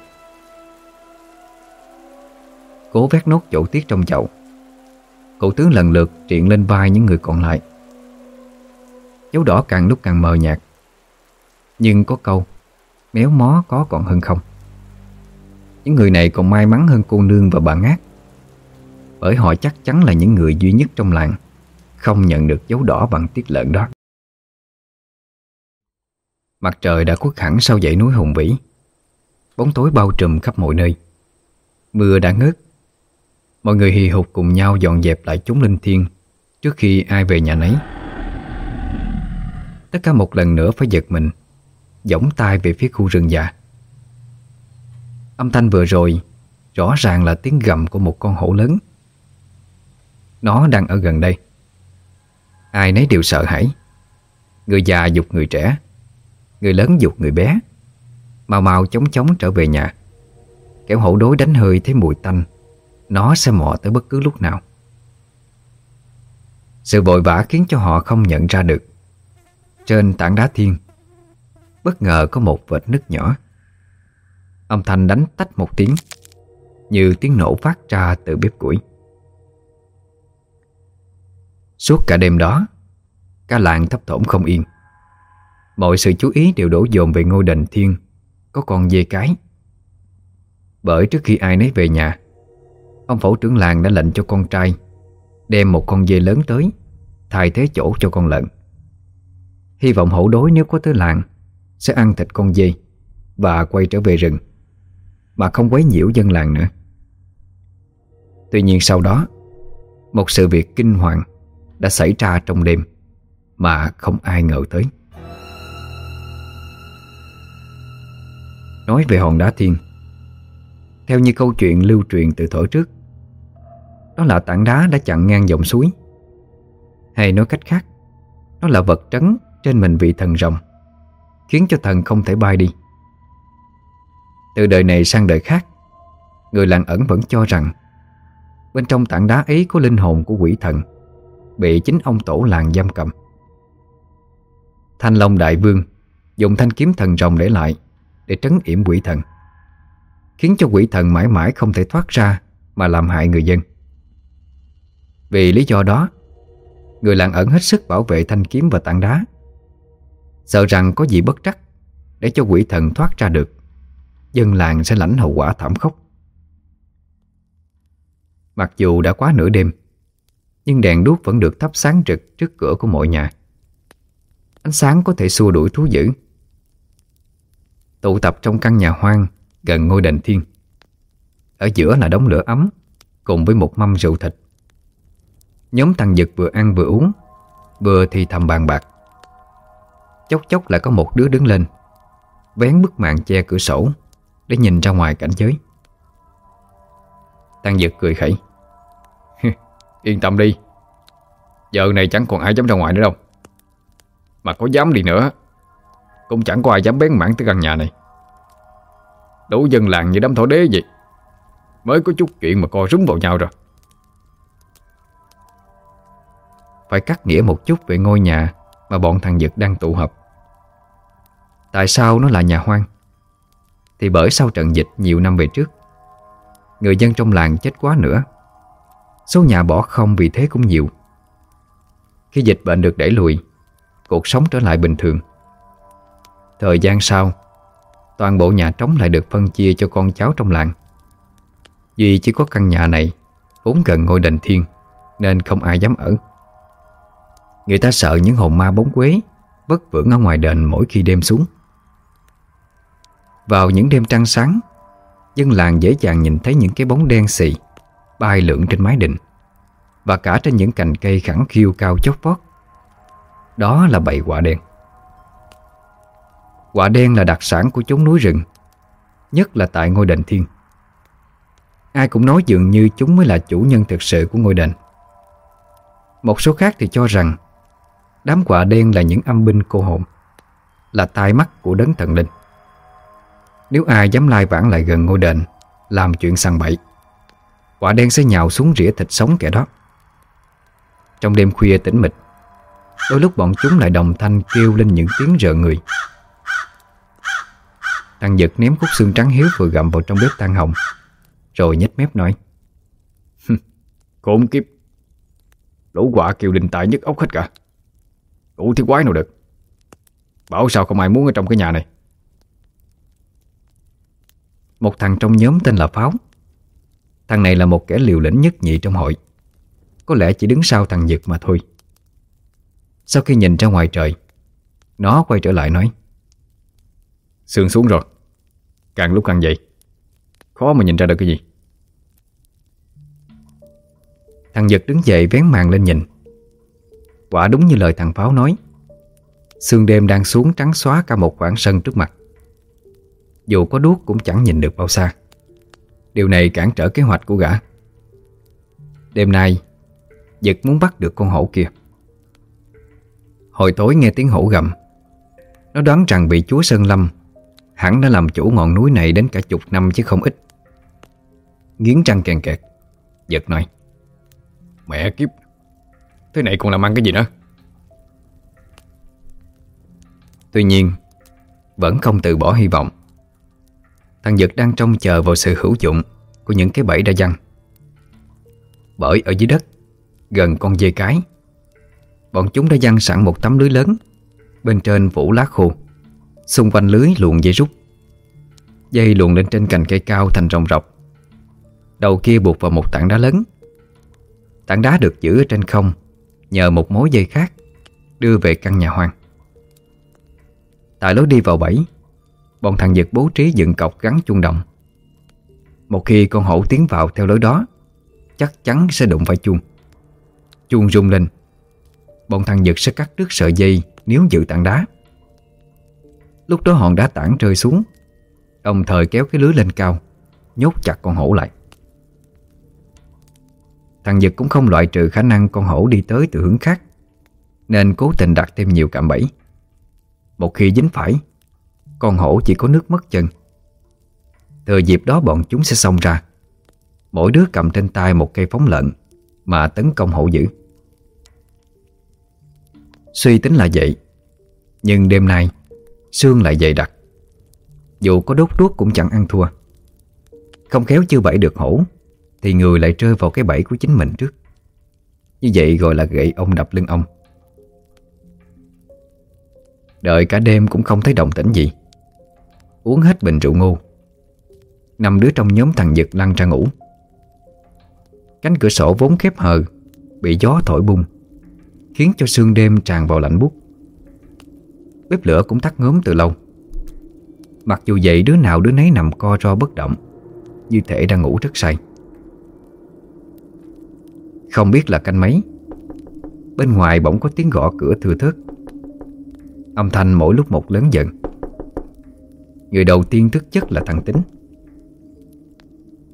Cố vét nốt chỗ tiết trong chậu. Cậu tướng lần lượt triện lên vai những người còn lại. Dấu đỏ càng lúc càng mờ nhạt. Nhưng có câu, Méo mó có còn hơn không? Những người này còn may mắn hơn cô nương và bà ngát. Bởi họ chắc chắn là những người duy nhất trong làng Không nhận được dấu đỏ bằng tiết lợn đó. Mặt trời đã khuất hẳn sau dãy núi hùng vĩ. Bóng tối bao trùm khắp mọi nơi. Mưa đã ngớt Mọi người hì hục cùng nhau dọn dẹp lại chúng linh thiêng Trước khi ai về nhà nấy. Tất cả một lần nữa phải giật mình Dõng tay về phía khu rừng già. Âm thanh vừa rồi Rõ ràng là tiếng gầm của một con hổ lớn. Nó đang ở gần đây. Ai nấy đều sợ hãi. Người già dục người trẻ, Người lớn dục người bé. Mau mau chống chống trở về nhà. Kẻo hổ đối đánh hơi thấy mùi tanh. Nó sẽ mò tới bất cứ lúc nào. Sự vội vã khiến cho họ không nhận ra được. Trên tảng đá thiên, Bất ngờ có một vệt nứt nhỏ. Âm thanh đánh tách một tiếng, Như tiếng nổ phát ra từ bếp củi. Suốt cả đêm đó, Cả làng thấp thỏm không yên. Mọi sự chú ý đều đổ dồn về ngôi đền thiên Có con dê cái. Bởi trước khi ai nấy về nhà Ông phổ trưởng làng đã lệnh cho con trai Đem một con dê lớn tới, Thay thế chỗ cho con lợn. Hy vọng hổ đối nếu có tới làng Sẽ ăn thịt con dê Và quay trở về rừng, Mà không quấy nhiễu dân làng nữa. Tuy nhiên sau đó, Một sự việc kinh hoàng Đã xảy ra trong đêm Mà không ai ngờ tới. Nói về hòn đá thiên, Theo như câu chuyện lưu truyền từ thổi trước đó là tảng đá đã chặn ngang dòng suối. Hay nói cách khác Nó là vật trấn trên mình vị thần rồng, Khiến cho thần không thể bay đi. Từ đời này sang đời khác, Người làng ẩn vẫn cho rằng Bên trong tảng đá ấy có linh hồn của quỷ thần Bị chính ông tổ làng giam cầm. Thanh Long Đại Vương Dùng thanh kiếm thần rồng để lại Để trấn yểm quỷ thần, Khiến cho quỷ thần mãi mãi không thể thoát ra Mà làm hại người dân. Vì lý do đó, Người làng ẩn hết sức bảo vệ thanh kiếm và tảng đá. Sợ rằng có gì bất trắc Để cho quỷ thần thoát ra được, Dân làng sẽ lãnh hậu quả thảm khốc. Mặc dù đã quá nửa đêm, Nhưng đèn đuốc vẫn được thắp sáng rực trước cửa của mọi nhà. Ánh sáng có thể xua đuổi thú dữ. Tụ tập trong căn nhà hoang Gần ngôi đền thiên Ở giữa là đống lửa ấm Cùng với một mâm rượu thịt. Nhóm thằng Dực vừa ăn vừa uống, Vừa thì thầm bàn bạc. Chốc chốc lại có một đứa đứng lên, Vén bức màn che cửa sổ Để nhìn ra ngoài cảnh giới. Thằng Dực cười khẩy. <laughs> Yên tâm đi, Giờ này chẳng còn ai dám ra ngoài nữa đâu. Mà có dám đi nữa, Cũng chẳng có ai dám bén mảng tới căn nhà này. Đủ dân làng như đám thổ đế vậy, Mới có chút chuyện mà co rúm vào nhau rồi. Phải cắt nghĩa một chút về ngôi nhà Mà bọn thằng Dực đang tụ họp. Tại sao nó là nhà hoang? Thì bởi sau trận dịch nhiều năm về trước, Người dân trong làng chết quá nữa. Số nhà bỏ không vì thế cũng nhiều. Khi dịch bệnh được đẩy lùi, Cuộc sống trở lại bình thường. Thời gian sau, Toàn bộ nhà trống lại được phân chia cho con cháu trong làng. Vì chỉ có căn nhà này Vốn gần ngôi đền thiên Nên không ai dám ở. Người ta sợ những hồn ma bóng quế, Vất vưởng ở ngoài đền mỗi khi đêm xuống. Vào những đêm trăng sáng, Dân làng dễ dàng nhìn thấy những cái bóng đen xì, Bay lượn trên mái đình, Và cả trên những cành cây khẳng khiu cao chót vót. Đó là bầy quả đen. Quả đen là đặc sản của chốn núi rừng, Nhất là tại ngôi đền thiên. Ai cũng nói dường như chúng mới là chủ nhân thực sự của ngôi đền. Một số khác thì cho rằng Đám quả đen là những âm binh cô hồn, Là tai mắt của đấng thần linh. Nếu ai dám lai vãng lại gần ngôi đền, Làm chuyện săn bậy, Quả đen sẽ nhào xuống rỉa thịt sống kẻ đó. Trong đêm khuya tĩnh mịch, Đôi lúc bọn chúng lại đồng thanh kêu lên những tiếng rợ người. Tăng Giật ném khúc xương trắng hiếu vừa gặm vào trong bếp tan hồng, Rồi nhếch mép nói Khốn kiếp, Lũ quả kêu đình tại nhất ốc hết cả. Đủ thứ quái nào được. Bảo sao không ai muốn ở trong cái nhà này? Một thằng trong nhóm tên là Pháo. Thằng này là một kẻ liều lĩnh nhất nhị trong hội. Có lẽ chỉ đứng sau thằng Nhật mà thôi. Sau khi nhìn ra ngoài trời, Nó quay trở lại nói, Sương xuống rồi. Càng lúc càng dậy. Khó mà nhìn ra được cái gì. Thằng Nhật đứng dậy vén màn lên nhìn. Quả đúng như lời thằng Pháo nói. Sương đêm đang xuống trắng xóa cả một khoảng sân trước mặt. Dù có đuốc cũng chẳng nhìn được bao xa. Điều này cản trở kế hoạch của gã. Đêm nay Giật muốn bắt được con hổ kia. Hồi tối nghe tiếng hổ gầm. Nó đoán rằng bị chúa Sơn Lâm Hẳn đã làm chủ ngọn núi này đến cả chục năm chứ không ít. Nghiến trăng kèn kẹt Giật nói, Mẹ kiếp Thế này còn làm ăn cái gì nữa? Tuy nhiên, Vẫn không từ bỏ hy vọng. Thằng Dực đang trông chờ vào sự hữu dụng Của những cái bẫy đã dăng Bởi ở dưới đất, Gần con dê cái, Bọn chúng đã dăng sẵn một tấm lưới lớn Bên trên phủ lá khô. Xung quanh lưới luồn dây rút. Dây luồn lên trên cành cây cao thành rồng rọc. Đầu kia buộc vào một tảng đá lớn. Tảng đá được giữ ở trên không. Nhờ một mối dây khác Đưa về căn nhà hoang. Tại lối đi vào bẫy, Bọn thằng Dực bố trí dựng cọc gắn chuông đồng. Một khi con hổ tiến vào theo lối đó, Chắc chắn sẽ đụng phải chuông. Chuông rung lên, Bọn thằng Dực sẽ cắt đứt sợi dây Nếu giữ tảng đá. Lúc đó hòn đá tảng rơi xuống, Đồng thời kéo cái lưới lên cao, Nhốt chặt con hổ lại. Thằng Dực cũng không loại trừ khả năng con hổ đi tới từ hướng khác, Nên cố tình đặt thêm nhiều cạm bẫy. Một khi dính phải, Con hổ chỉ có nước mất chân. Thừa dịp đó bọn chúng sẽ xông ra. Mỗi đứa cầm trên tay một cây phóng lợn Mà tấn công hổ dữ. Suy tính là vậy, Nhưng đêm nay, Sương lại dày đặc. Dù có đốt đuốc cũng chẳng ăn thua. Không khéo chưa bẫy được hổ. Thì người lại rơi vào cái bẫy của chính mình trước. Như vậy gọi là gậy ông đập lưng ông. Đợi cả đêm cũng không thấy động tĩnh gì. Uống hết bình rượu ngô Năm đứa trong nhóm thằng giật lăn ra ngủ. Cánh cửa sổ vốn khép hờ, Bị gió thổi bung, Khiến cho sương đêm tràn vào lạnh buốt. Bếp lửa cũng tắt ngớm từ lâu. Mặc dù vậy đứa nào đứa nấy nằm co ro bất động, Như thể đang ngủ rất say. Không biết là canh mấy. Bên ngoài bỗng có tiếng gõ cửa thưa thớt. Âm thanh mỗi lúc một lớn dần. Người đầu tiên thức giấc là thằng Tính.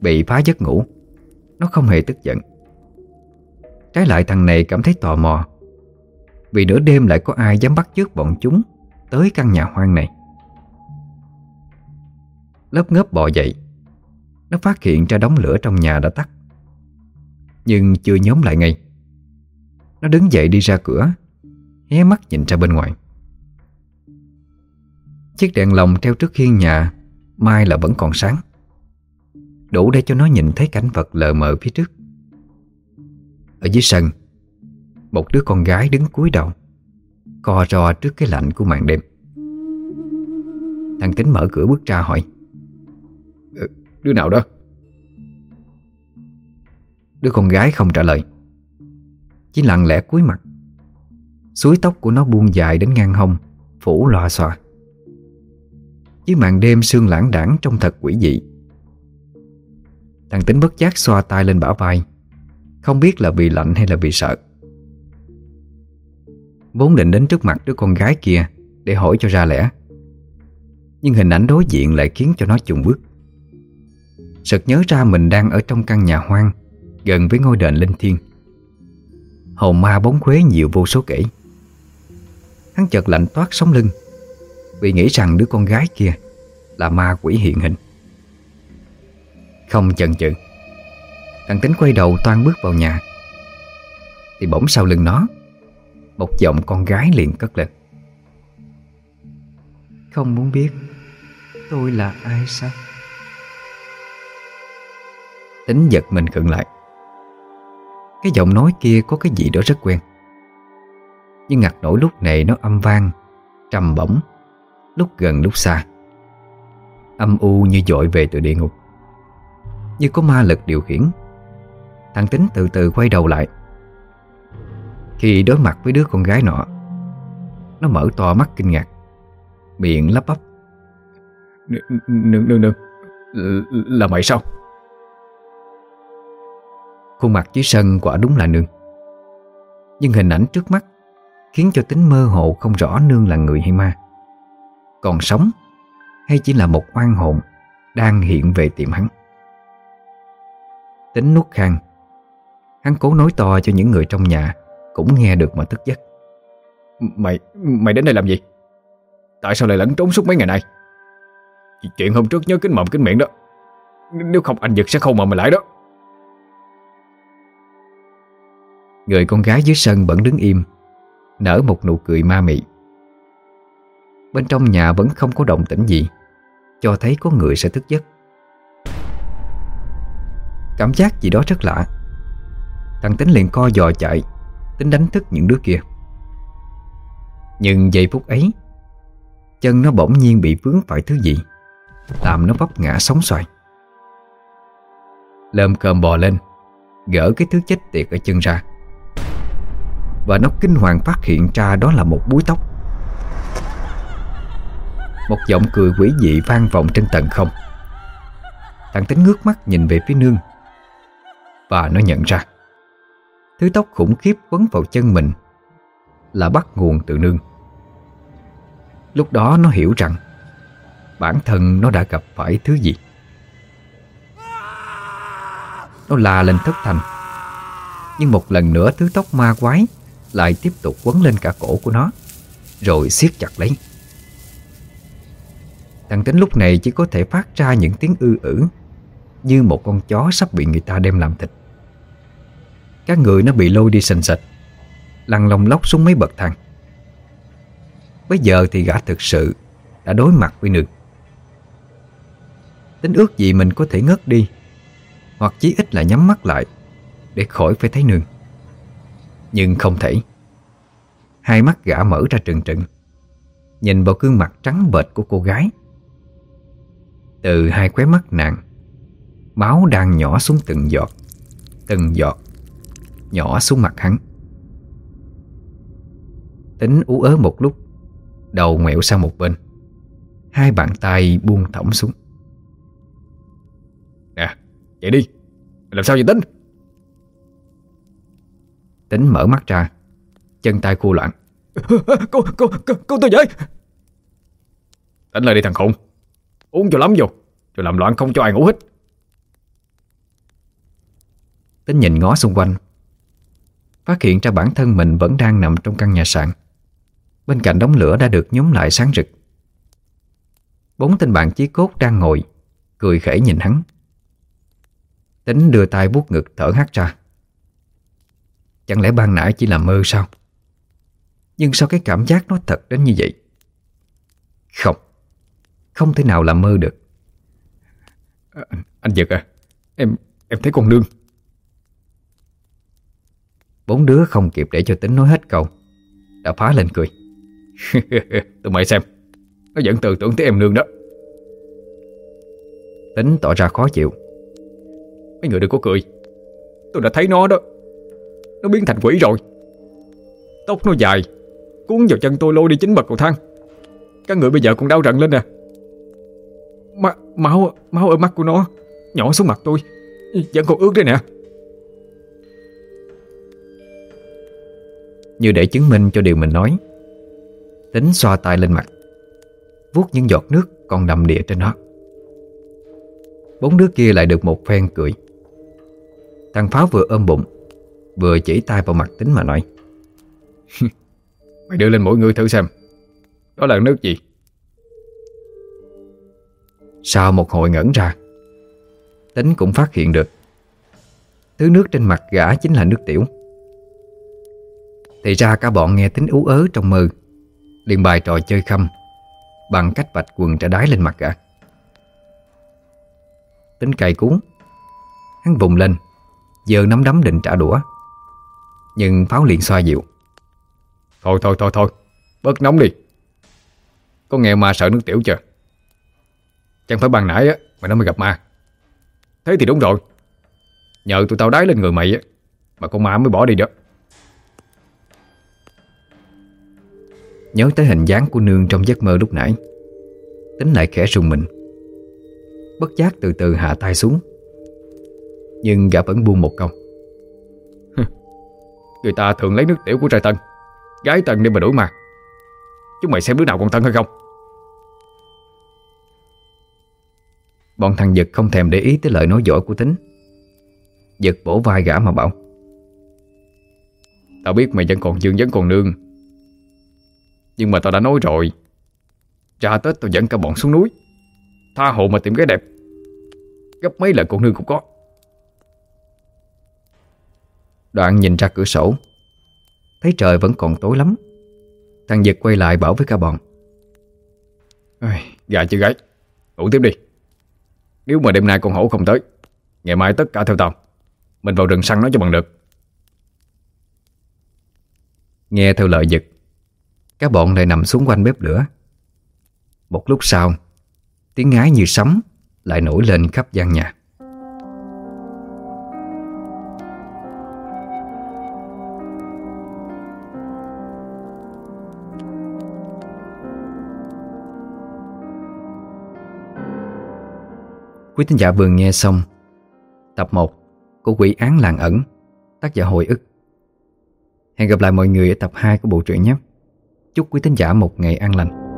Bị phá giấc ngủ, Nó không hề tức giận. Trái lại thằng này cảm thấy tò mò, Vì nửa đêm lại có ai dám bắt chước bọn chúng Tới căn nhà hoang này. Lớp ngớp bò dậy, Nó phát hiện ra đống lửa trong nhà đã tắt. Nhưng chưa nhóm lại ngay. Nó đứng dậy đi ra cửa, Hé mắt nhìn ra bên ngoài. Chiếc đèn lồng treo trước hiên nhà, Mai là vẫn còn sáng. Đủ để cho nó nhìn thấy cảnh vật lờ mờ phía trước. Ở dưới sân, Một đứa con gái đứng cúi đầu, Co ro trước cái lạnh của màn đêm. Thằng Tính mở cửa bước ra hỏi ờ, Đứa nào đó? Đứa con gái không trả lời. Chỉ lặng lẽ cúi mặt. Suối tóc của nó buông dài đến ngang hông, Phủ loa xòa. Dưới màn đêm sương lãng đảng trông thật quỷ dị. Thằng tính bất giác xoa tay lên bả vai. Không biết là bị lạnh hay là bị sợ. Vốn định đến trước mặt đứa con gái kia Để hỏi cho ra lẽ. Nhưng hình ảnh đối diện lại khiến cho nó chùng bước. Sực nhớ ra mình đang ở trong căn nhà hoang Gần với ngôi đền linh thiêng. Hồn ma bóng khuế nhiều vô số kể. Hắn chợt lạnh toát sống lưng, Vì nghĩ rằng đứa con gái kia Là ma quỷ hiện hình. Không chần chừ, Thằng tính quay đầu toan bước vào nhà. Thì bỗng sau lưng nó, Một giọng con gái liền cất lên. Không muốn biết Tôi là ai sao? Tính giật mình khựng lại. Cái giọng nói kia có cái gì đó rất quen. Nhưng ngặt nổi lúc này nó âm vang, Trầm bổng, Lúc gần lúc xa. Âm u như dội về từ địa ngục. Như có ma lực điều khiển. Thằng Tính từ từ quay đầu lại. Khi đối mặt với đứa con gái nọ, Nó mở to mắt kinh ngạc, Miệng lắp bắp. Nương nương nương Là mày sao? Khuôn mặt dưới sân quả đúng là nương. Nhưng hình ảnh trước mắt Khiến cho tính mơ hồ không rõ nương là người hay ma. Còn sống Hay chỉ là một oan hồn Đang hiện về tiệm hắn. Tính nuốt khang, Hắn cố nói to cho những người trong nhà Cũng nghe được mà tức giấc. Mày mày đến đây làm gì? Tại sao lại lẫn trốn suốt mấy ngày nay? Chuyện hôm trước nhớ kính mồm kính miệng đó. Nếu không anh Dực sẽ không mà mày lại đó. Người con gái dưới sân vẫn đứng im, Nở một nụ cười ma mị. Bên trong nhà vẫn không có động tĩnh gì, Cho thấy có người sẽ thức giấc. Cảm giác gì đó rất lạ. Thằng Tính liền co dò chạy, Tính đánh thức những đứa kia. Nhưng giây phút ấy, Chân nó bỗng nhiên bị vướng phải thứ gì, Làm nó vấp ngã sóng xoài. Lơm cơm bò lên, Gỡ cái thứ chết tiệt ở chân ra. Và nó kinh hoàng phát hiện ra đó là một búi tóc. Một giọng cười quỷ dị vang vọng trên tầng không. Thằng tính ngước mắt nhìn về phía nương, Và nó nhận ra, Thứ tóc khủng khiếp quấn vào chân mình Là bắt nguồn từ nương. Lúc đó nó hiểu rằng Bản thân nó đã gặp phải thứ gì. Nó la lên thất thành Nhưng một lần nữa thứ tóc ma quái lại tiếp tục quấn lên cả cổ của nó, Rồi siết chặt lấy. Thằng tính lúc này chỉ có thể phát ra những tiếng ư ử, Như một con chó sắp bị người ta đem làm thịt. Các người nó bị lôi đi sình sạch Lăn lòng lóc xuống mấy bậc thang. Bây giờ thì gã thực sự Đã đối mặt với nương Tính ước gì mình có thể ngất đi, Hoặc chí ít là nhắm mắt lại Để khỏi phải thấy nương. Nhưng không thể. Hai mắt gã mở ra trừng trừng, Nhìn vào gương mặt trắng bệch của cô gái. Từ hai khóe mắt nàng, Máu đang nhỏ xuống từng giọt Từng giọt Nhỏ xuống mặt hắn. Tính ú ớ một lúc, Đầu ngoẹo sang một bên, Hai bàn tay buông thõng xuống. Nè Vậy đi, Làm sao vậy tính? Tính mở mắt ra. Chân tay khu loạn. <laughs> Cô, cô, cô, cô tôi vậy Đánh lại đi thằng khùng Uống cho lắm vô Rồi làm loạn không cho ai ngủ hết. Tính nhìn ngó xung quanh. Phát hiện ra bản thân mình vẫn đang nằm trong căn nhà sạn Bên cạnh đống lửa đã được nhóm lại sáng rực. Bốn tên bạn chí cốt đang ngồi Cười khẩy nhìn hắn. Tính đưa tay vuốt ngực thở hắt ra Chẳng lẽ ban nãy chỉ là mơ sao? Nhưng sao cái cảm giác nó thật đến như vậy? Không. Không thể nào là mơ được. À, Anh Giật à Em em thấy con nương. Bốn đứa không kịp để cho tính nói hết câu. Đã phá lên cười. <laughs> Tụi mày xem. Nó vẫn tưởng tưởng tới em nương đó. Tính tỏ ra khó chịu. Mấy người đừng có cười. Tôi đã thấy nó đó nó biến thành quỷ rồi. Tóc nó dài, Cuốn vào chân tôi lôi đi chính bậc cầu thang. Các người bây giờ còn đau rận lên nè Ma, Máu Máu ở mắt của nó Nhỏ xuống mặt tôi. Vẫn còn ướt đây nè. Như để chứng minh cho điều mình nói, Tính xoa tay lên mặt, vuốt những giọt nước còn đầm đìa trên nó. Bốn đứa kia lại được một phen cười. Thằng Pháo vừa ôm bụng Vừa chỉ tay vào mặt tính mà nói. Mày đưa lên mỗi người thử xem. Đó là nước gì? Sau một hồi ngẩn ra, Tính cũng phát hiện được. Thứ nước trên mặt gã chính là nước tiểu. Thì ra cả bọn nghe tính ú ớ trong mơ. Liền bài trò chơi khăm, Bằng cách vạch quần trả đái lên mặt gã. Tính cay cuốn, Hắn vùng lên Giờ nắm đấm định trả đũa. Nhưng Pháo liền xoa dịu. Thôi thôi thôi thôi, Bớt nóng đi. Có nghe ma sợ nước tiểu chưa? Chẳng phải ban nãy á Mày nó mới gặp ma. Thế thì đúng rồi. Nhờ tụi tao đái lên người mày á, Mà con ma mới bỏ đi đó. Nhớ tới hình dáng của nương trong giấc mơ lúc nãy, Tính lại khẽ rùng mình. Bất giác từ từ hạ tay xuống. Nhưng gã vẫn buông một câu. Người ta thường lấy nước tiểu của trai tân, Gái tân để mà đổi mà Chúng mày xem đứa nào còn tân hay không? Bọn thằng giật không thèm để ý tới lời nói giỏi của tính. Giật bổ vai gã mà bảo, Tao biết mày vẫn còn dương, vẫn còn nương, Nhưng mà tao đã nói rồi. Ra Tết tao dẫn cả bọn xuống núi, Tha hồ mà tìm cái đẹp. Gấp mấy lần con nương cũng có. Đoạn nhìn ra cửa sổ. Thấy trời vẫn còn tối lắm. Thằng Dực quay lại bảo với cả bọn. Ai, Gà chứ gái Ngủ tiếp đi. Nếu mà đêm nay con hổ không tới Ngày mai tất cả theo tao Mình vào rừng săn nó cho bằng được. Nghe theo lời Dực Các bọn lại nằm xuống quanh bếp lửa. Một lúc sau Tiếng ngái như sấm Lại nổi lên khắp gian nhà Quý thính giả vừa nghe xong Tập 1 của Quỷ án làng ẩn, Tác giả hồi ức. Hẹn gặp lại mọi người ở tập 2 của bộ truyện nhé. Chúc quý thính giả một ngày an lành.